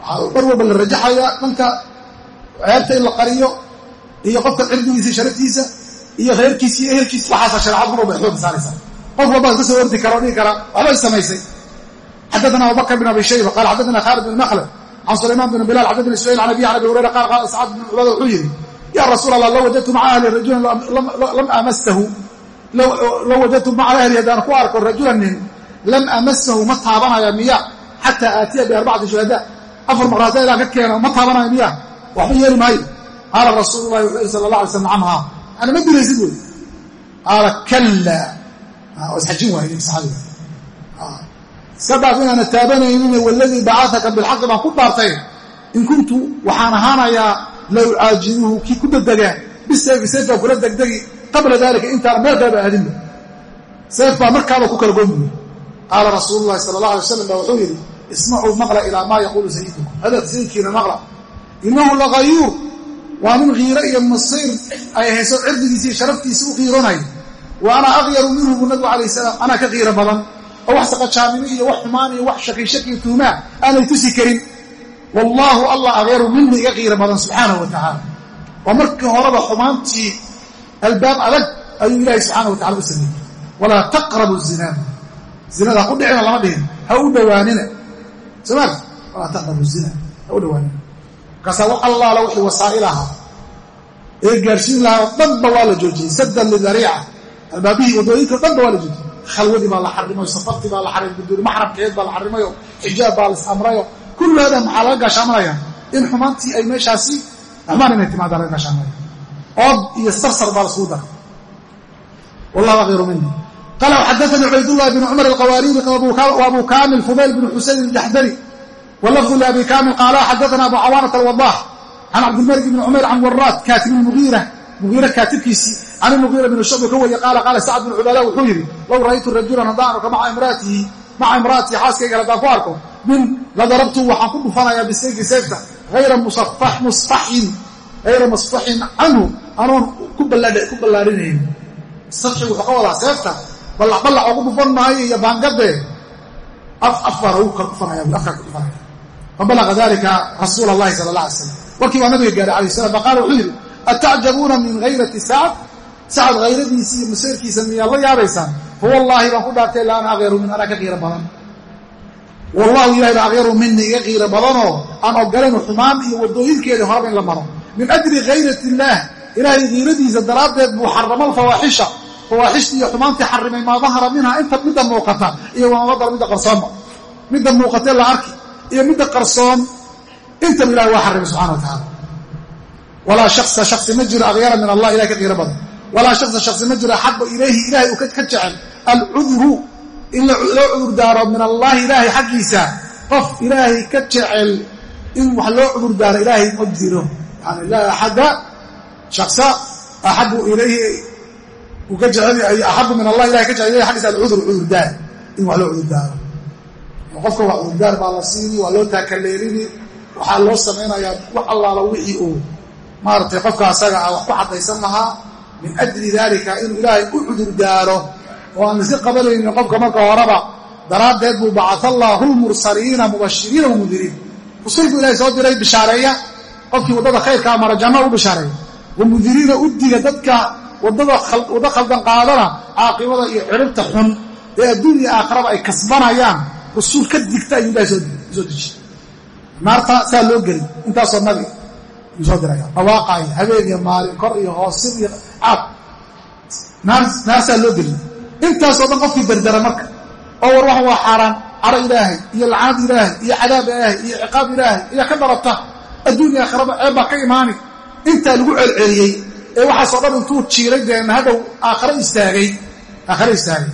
waxaa mar walba la rajaxaya dhanka ceebta in la qariyo iyo qofka cirdigiisa sharaftiisa iyo khayrkiisa iyo ehelkiisa waxaasa shareecad mar walba ay xooga saaraysaa qof walbaa iska soo ordi kara o dhigi kara waxbay samaysay. Xaddaana abubakr bin abi shayba qala xaddaana khaalid bin makhlad can sulaymaan bin bilal xaddaani ismaiil can abiy can abi hurayra qaal qaala sacad bin cubaada wuxuu yidhi ya rasuul allah low wajadtu maca ahli rajulan lam amastahu low wajadtu maca ahli haddaan ku arko rajulan nin lam amasahu ma taabanaya miya xataa aatiya biarbacati shuhadaa afar maqraata ilaan ka keeno ma taabanayo miya. Waxba yeeli maayo. Qaala rasuulu wuxuu yihi sala allah alay slam nacamhaa ana ma diraysid wey qaala kalla. Oo isxajin waayey saxaabiga iska dhaaf inaana taabanaynin waladii bacataka bilxaqi baan ku dhaartay. In kuntu waxaan ahaanayaa la ucaajiluhu kii ku dedegaa bisayfi sayf baa kula degdegi. Qabla dalika intaana meel kaleba aadinba sayf baa markaaba ku kala goonbuye qaala rasuulu llahi sala allah alay wasalam baa wuxuu yidhi ismacuu maqla ilaa maa yaquulu sayidukum hadalka sayidkiina maqla. Inahu lagayuur waa nin kiiro iyo masayr ay hayso cirdigiisa iyo sharaftiisa u qiironaya wa ana akyaru minhu bu nabigu calayh salaam anaa ka qiiro badan oo wax saqajaamimo iyo wax xumaan iyo wax shakishaki tuumaa aanay tusi karin. Wallaahu allah akyaru minni iga qiiro badan subxaanahu wa waa markii horeba xumaantii albaab adag ayuu ilaahay subxaana wa u sameeyey. Walaa taqrabu zinaa. Zinada ha u dhicina lama dhihin ha u dhowaanina somaal walaa taqrabu zina ha u dhowaanina markaasaa allaala wixii wasaa'il ahaa ee gaadhsiin lahaa oo dhanba waa la joojiyey saddan lidariica albaabihii waddooyinka o dhanba waa la joojiyey. Khalwadii baa la xarimayo safartii baa la xarimay guduuri maxramkeed baa la xarimayo xijaab baa las amrayo kullu hada maxaa laga gaashaamanaya in xumaantii ay meeshaasi xumaan inay timaada laga gaashaamanaya ood iyo sarsar baa laskugu daray. Wallahu akhiru mini qala xadaanii cubaydullahi bn cumar alqawaariiri wa abu kamil fudayl bn xusayn aljaxdari wlafdu labi kamil qaala xadaana abu cawaanat alwadax can cabdilmalik bni cumayr can waraad kaatib muiira mugiira kaatibkiisii can mugiira bn shucba ka wariye qaala qaala sacd bn cubaada wuxuu yidhi low ra'aytu rajulan haddaan arko maca imraatihi maca imra'atii xaaskayga haddaan ku arko min ladarabtu waxaan ku dhufanayaa bisayfi sayfta ayra musfaxin canhu anoon ku ballaarinayn musfaxigu wuxuu ka wadaa seefta ballac ballac oogu dhufan maayo iyo baangadee afar u kala dhufanaya afkaa ka dhufanaya fabalaga dalika rasuula allahi sala allah alay slam warkii baa nabiga gaaray alayh salam faqaala wuxuu yidhi atacjabuuna min hayrati sacad sacad hayradiisi iyo maseerkiisa miyaad la yaabaysaan fawallaahi baan ku dhaartay la ana akyaru min anaa ka qiiro badan wallahu ilahay baa akyaru mini iga qiiro badanoo aan ogolayn xumaan iyo waddooyinkeedii horaba in la maro min ajli khayrat illaah ilaahay kiiradiisa daraaddeed buu xarama alfawaaxisha fawaaxishtii iyo xumaantii xarimay maa dahara minha inta midda muuqata iyo wamadala midda qarsoonba midda muuqatee la arki iyo midda qarsoon intaba ilahi waa xarimay subxana wa tacaala walaa shaksa shaksi ma jiro akyara min allah ilahay ka qiiro badan. Walaa shaksa shaksi ma jiro axaba ilayhi ilahay uu ka jecel alcudru in loo cudur daaro min allaahi ilaahay xaggiisa qof ilaahay ka jecel in wax loo cudur daaro ilaahay ma jiro. Yani laa axada shaksa axabu ilayhi uu ka jecel axabu min allah ilahay ka jecel ilahay xaggiisa alcudru cudurdaar in wax loo cudurdaaro qofka waa cudurdaar baa la siini waa loo taakaleelini waxaa loo samaynayaa wax allaala wixii uu maaratay qofka asaga ah wax ku caddaysan lahaa. Min ajli daalika inuu ilaahay u cudurdaaro oo aan lasi qabanaynin qofka marka horeba daraaddeed buu bacata allaahu lmursaliina mubashiriina wamundiriin rusul buu ilahay soo diray bishaareeya qofkii waddada khayrkaa mara janno u bishaareeya. Wamundiriina u diga dadka wadda khaldan qaadana caaqibada iyo ciribta xun. Ee adduun iyo aakhiraba ay kasbanayaan rusul ka digta ayuu ilahay soo dejiy naarta saa loo geli intaasoo nabi yuu soo diraya dhawaaqaaya habeen iyo maalin kor iyo hoosir iyo caab. Naar saa loo geli intaasoo dhan qofkii dardara marka oo war waxan waa xaaraan caro ilaahay iyo lacaanad ilaahay iyo cadaab ilaahay iyo ciqaab ilaahay iyo ka dharabta adduun iyo aakhiraba ceeb baa ka imaani. Intaa lagu celceliyey ee waxaasoo dhan intuu jiiray deen hadhow aakhare istaagay aakhare istaagay.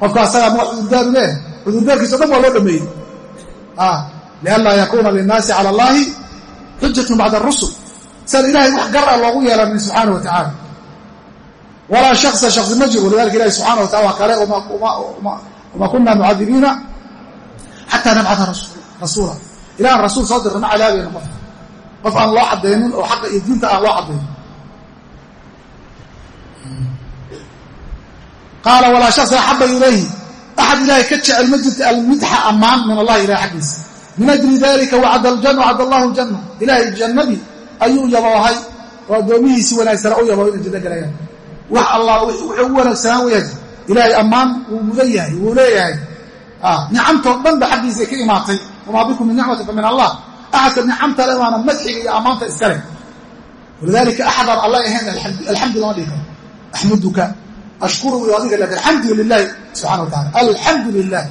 Qofka asagaa ma cudurdaaru leeh cudurdaarkiisa o dhan waa loo dhameeyey. Lianlaa yakuuna linnaasi cala allaahi xujatun bacda arusul siaan ilaahay wax gar ah loogu yeelanin subxaana wa walaa shaksa shaksi ma jiro walidalika ilahi subxana wa tacala waa kale wama kuna mucadibiina xataa nabcata rasuula. Ilahan rasuul soo dirna ma calaabayno qofka qof aan loo cadaynin oo xaqa iyo diinta aan loo cadaynin qaala walaa shaksa axaba ilayhi axad ilaahay ka jecel ma jirta almidxa ammaan min allahi ilahay xaggiisa min ajli dalika wacad aljanna wacad allahu aljanna ilaahay jannadii ayuu yaboohay oo addoomihiisii wanaagsana u yaboo inay janno galayaan wax allah wuxuu u wanaagsanaan waya ilaahay ammaan wuu mudan yahay wuu leeyahay nicamtoo dhan ba xaggiisa ka imaatay wamaa bikum min nicmati fa min allah axadka nicamta le waana madxiga iyo ammaanta iska leh walidaalika axadaan alla ahayn alxamdu lama dhihi karo axmuduka ashkuru iyo adiga laakin alxamdu lilahi subxana wa taala alxamdu lilah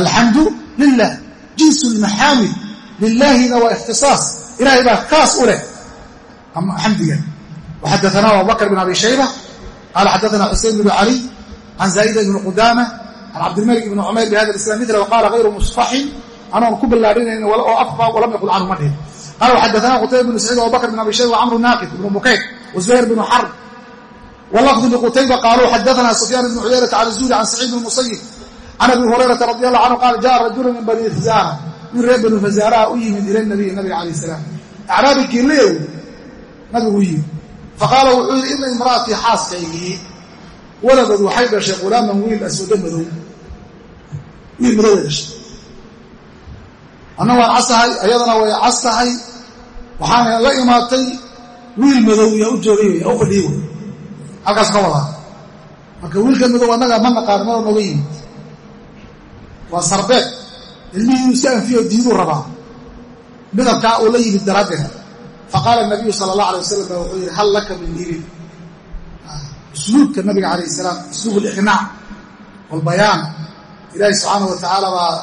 alxamdu lilah jinsu lmaxaamid lilaahina waa ikhtisaas ilahay baa kaas u leh xamdiga waxadaana abubakr bin abi shayba qaala xadaana xusein bnu cali can zaa'ida ibni qudaama can cabdilmalik ibni cumayr bihada islam mila waqaala hayru musfaxin anoon ku ballaarinayn oo afba walam yaqul canhu ma dhihin qala waxadaana qutayba bnu saciid abubakr bin abi shayba wcamru naaqid ibnu bukayr wazuhayr bnu xarb wlafdu liqutayba qaaluu xadaana sufyaan ibnu cuyaynata can zuhri can saciid bn musayib can abi hurayrata radi allahu canhu qaala jaءa rajulu min bani fazaara min reer bani fazaaraha u yimid ila nabiy nabiga alayh salaam acraabi kiileyow nabigu u yimid faqaala wuxuu yidhi ina imra'atii xaaskaygii waladad waxay dhashay qulaaman wiil aswado madow wiil madow ay dhashay anna waan casahay ayadana way cas tahay waxaana la imaatay wiil madow yaa u joogay yaa u fadhiyey halkaas ka wadaa marka wiilkan madow annaga ma naqaan mada nooga yimid waa sarbeed. Ilmihii uu si anfiyo diiduu rabaa. Midabkaa uu la yimid daraaddeed. Faqaala nabiyu sala allah alay wasalam wuxuu yidhi hal laka min ibil usluubka nabiga calayh salaam usluub aliqnaac walbayaan ilaahi subxaana wa baa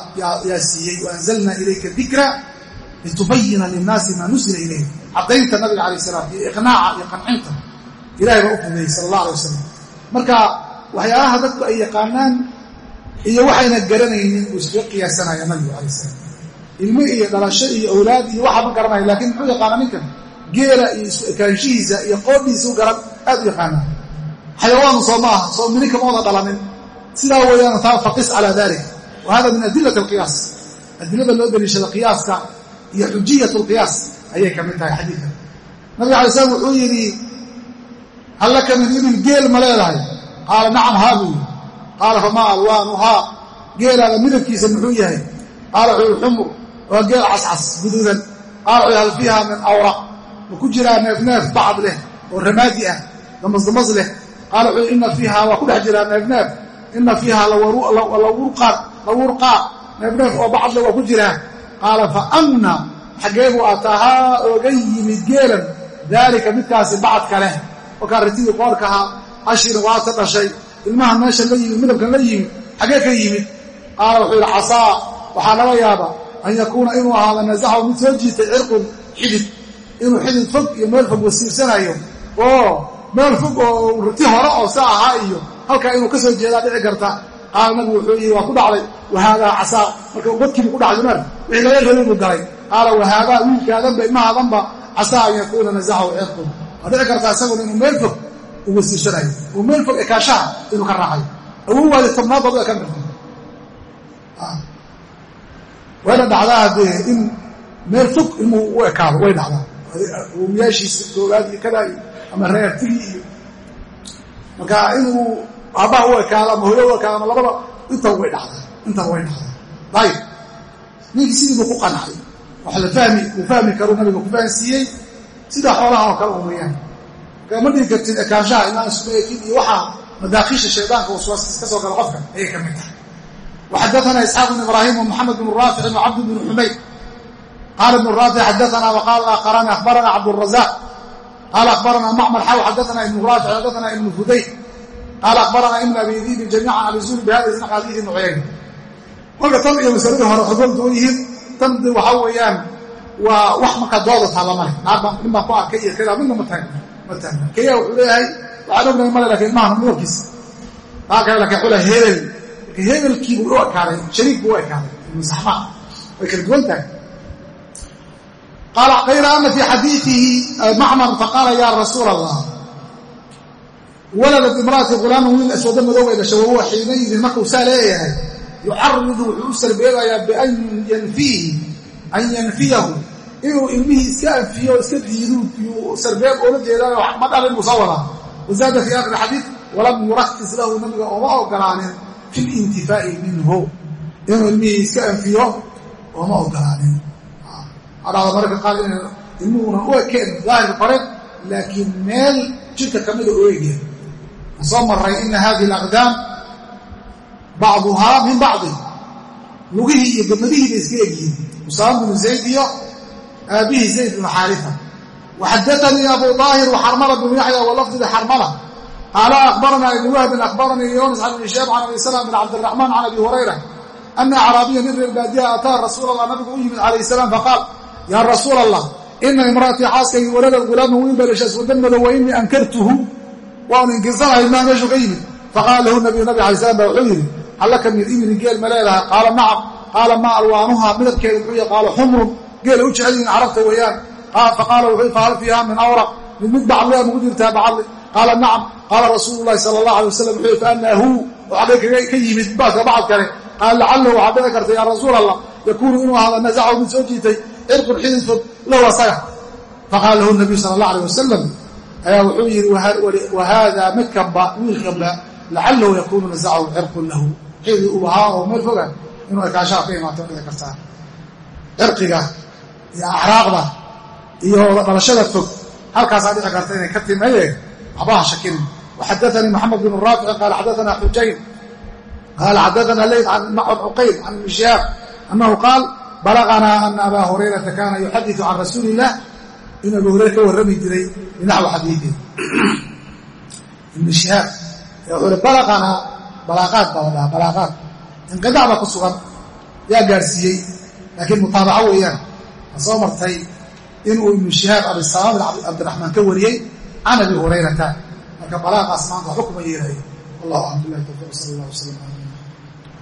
yaa siiyey. Waanzalna ilayka dikra litubayina linnaasi maa nusila ilayh caddaynta nabiga calayh salaam iyo iqnaaca iyo qancinta ilahay baa u fudeeyey sala allah alay wasalam marka waxyaalaha dadku ay yaqaanaan iyo waxayna garanaynin uu iskaga qiyaasanaya nabigu calayh salaam. Ilmo iyo dhalasho iyo awlaad iyo waxaa ma garanaya lakiin muxuu yaqaanaa ninkan geela iyo isu ekaanshihiisa iyo qoodhiisa u garan aad u yaqaanaa. Xayawaanu soo ma aha soo mini kama wada dhalanin sidaa weeyaan taa faqis calaa dalik wa hada min adilat alqiyaas. Adilada loo daliishada qiyaaska iyo xujiyat lqiyaas ayay ka mid tahay xadiidkan. Nabiga alay slam wuxuu yidhi hal laka min ibil geel ma leedahay? Qaala nacam haa buu yidhi. Qaala famaa alwaanuhaa geelaada midabkiisa muxuu yahay? Qaala wuxuu xumur waa geel cascas guduudan. Qaala wuxuu hal fiiha min awraq ma ku jiraa neefneef bacd leh oo ramaadi ah damasdamas leh. Qaala wuxuu ina fiiha waa ku dhex jiraa neefneef ina fiiha lawurqaa neefneef oo bacd leh waa ku jiraa. Qaala fa amna ataahaa oga yimid geelan. Daalika midkaasi bacadka leh kolkaa ritidii qoorkahaa ashina waata dhashay ilmahan meesha la yimid midabkan la yimid xaggee ka yimid. Qaala wuxuu yidhi casaa waxaa laga yaaba an yakuuna inuu ahaado nasaxahu mid soo jiitay cirqun xidid inuu xidid fog iyo meel fog wasiirsanayo oo meel fog oo riti hore oo sa ahaa iyo halkaa inuu ka soo jeedaa dhici karta. Qaala nabigu wuxuu yidhi waa ku dhacday wahaadaa casaa marka badkiibu ku dhacday maar wixii laga rabay buu galay. Qaala wahaadaa wiilkaadanba ilmahaadanba casaa an yakuuna nasaxahu cirqun waa dhici karta isaguna inuu meel fog u wasiirsanayo uu meel fog ekaashaha inuu ka raacayo awowaadi tobnaad baad u ekan karta wayna dhacdaa haddee in meel fog ilmuhu u ekaado way dhacdaa. Iyo kadaa iyo ama reertigii iyo. Marka inuu aabbaha u ekaado ama hooyo u ekaado ama labada intaba way dhacdaa. Intaba way dhacdaa. Ayib ninkii sidii buu ku qancay wax la fahmi uu fahmi karu nabiga ku fahansiiyey sida xoolaha oo kale u mooyaane ma dhihi kartid ekaanshaha imaan ismaekin iyo waxaa madaakiisha shaydaanka waswaasiis ka soo gala qofka? Ayay ka mid tahay. Waxadaana isxaaq bn ibraahim wmuxamed bn raafic wcabd bn xumayd qaala ibn raafic xadaana wqaala aqrani akhbarana cabdrazaq qaala akhbarana macmar xaw xadaana ibn raafic xadaana ibn fuday qaala akhbarana ibn abi dibi jamiican an zuuri bihada isnaq xadiisi ibn cuyayna kolka tan iyo masalada hore xodol duwan yihiin tan waxaa weeyaan waa wax markaa dooda taalla male nin baan ku arkay iyo kada midna ma taagna kaya wuxuu leeyahay waxaan ognahay male laakiin ilmaha midabkiisa taa kale laakiin xula hebel. Hebelkiibuu u ekaaday shariik buu u ekaaday saxmaa way kala duwan tahay. Qaala kayra ana fii xadiiihi macmar faqaala ya rasuul allah waladat imra'ati ghulaaman wiil aswado madow ay dhashay wahuwa xiinayidin markuu saa leeyahay yucaridu wuxuu u sarbeebayaa bian inuu ilmihii iska anfiyo iska diidu yuu sarbeeb oola jeedaayo ma dhalin buu soo wadaa. Wazaada fii xadiid walam yurakis lahu nabiga ooma ogolaanin fi minhu. Inuu ilmihii iska anfiyo ooma ogolaanin adhada mararka qaar ina ilmuhuna u ekeen daahirka kore laakiin meel jirka kamida u egya soo maray ina hadihi alaqdaam bacduhaa min bacdi lugihii iyo badnadihii bay iska egyihiin usaama binu zayd iyo aabihii zayd bnu xaarifa waxadaanii abu daahir waxarmala bnu yaxya walafdiga xarmala. Qaala akhbaranaa ibn wahbin akhbaranii yunis can ibni shaab can abi salam bin cabdiraxmaan can abi hurayra ana acraabiya nin reer baadiya ataa rasuul allah nabigu u yimid calayh salaam faqaal yaa rasuul allah ina imra'atii xaaskaygi waladad gulaaman wiil bay dhashay madow wa inii ankartuhu waanu inkirsanahay maa meeshuu ka yimid. Faqaala lahu nabiyu nabig alay slam ba wuxuu yidhi hallaka min ibni geel ma leedahay? Qaala nacam. Qaala maa alwaanuha midabkeeda muxuu qaala xumrun geela u jecel carabta weeyaan. Faqaala wuxuu fahal fiiha min awraq? Mid mid bacdliya mugu jirtaa bacadli qaala nacam. Qaala rasuulu llahi sala allah alay wasalam wuxuu faanahu waxbay ka yimid baaska bacad kale qaala lacalahu waxaa dhici karta yaa rasuul allah yakuunu inuu ahaada nasacahu mid soo jiitay cirqun xidid fog lahu asaga. Faqaala lahu nabiyu sala allah alay wasalam ayaa wuxuu yidhi wahaadaa midkanba wiilkanba lacalahu yakuunu nasacahu cirqun lahu. Xidid uu ahaa oo meel foga inuu ekaanshaha ka imaato dhici kartaa cirqiga iyo axraaqda iyo dhalashada fog. Halkaasaa dhici karta inay ka timaye waxbaha shakinin waxadaanii maxamed bn raafici qaala xadaana xujayn qaala xadaana leyd can cuqayl can ibni shihaab. Annahu qaal balaganaa ana abaa hurayrata kaana yuxadiu can rasuuli illah in abu hurayra ka warrami jiray binaxwi xadiiin ibni shihaab wuxuu hi balaganaa balaaqaad baa la dhahaa balaaqaad inqidac baa ku sugan yaa gaadhsiiyey laakiin mutaabaco weeyaan soo martay inuu ibnu shihaab abisalaam cabdiraxmaan ka wariyey can abi hurayrata. Marka balaaqaas maanta waxba kuma yeelayo. Wallahu aclam billahi tawfiq sala allah wasalam ala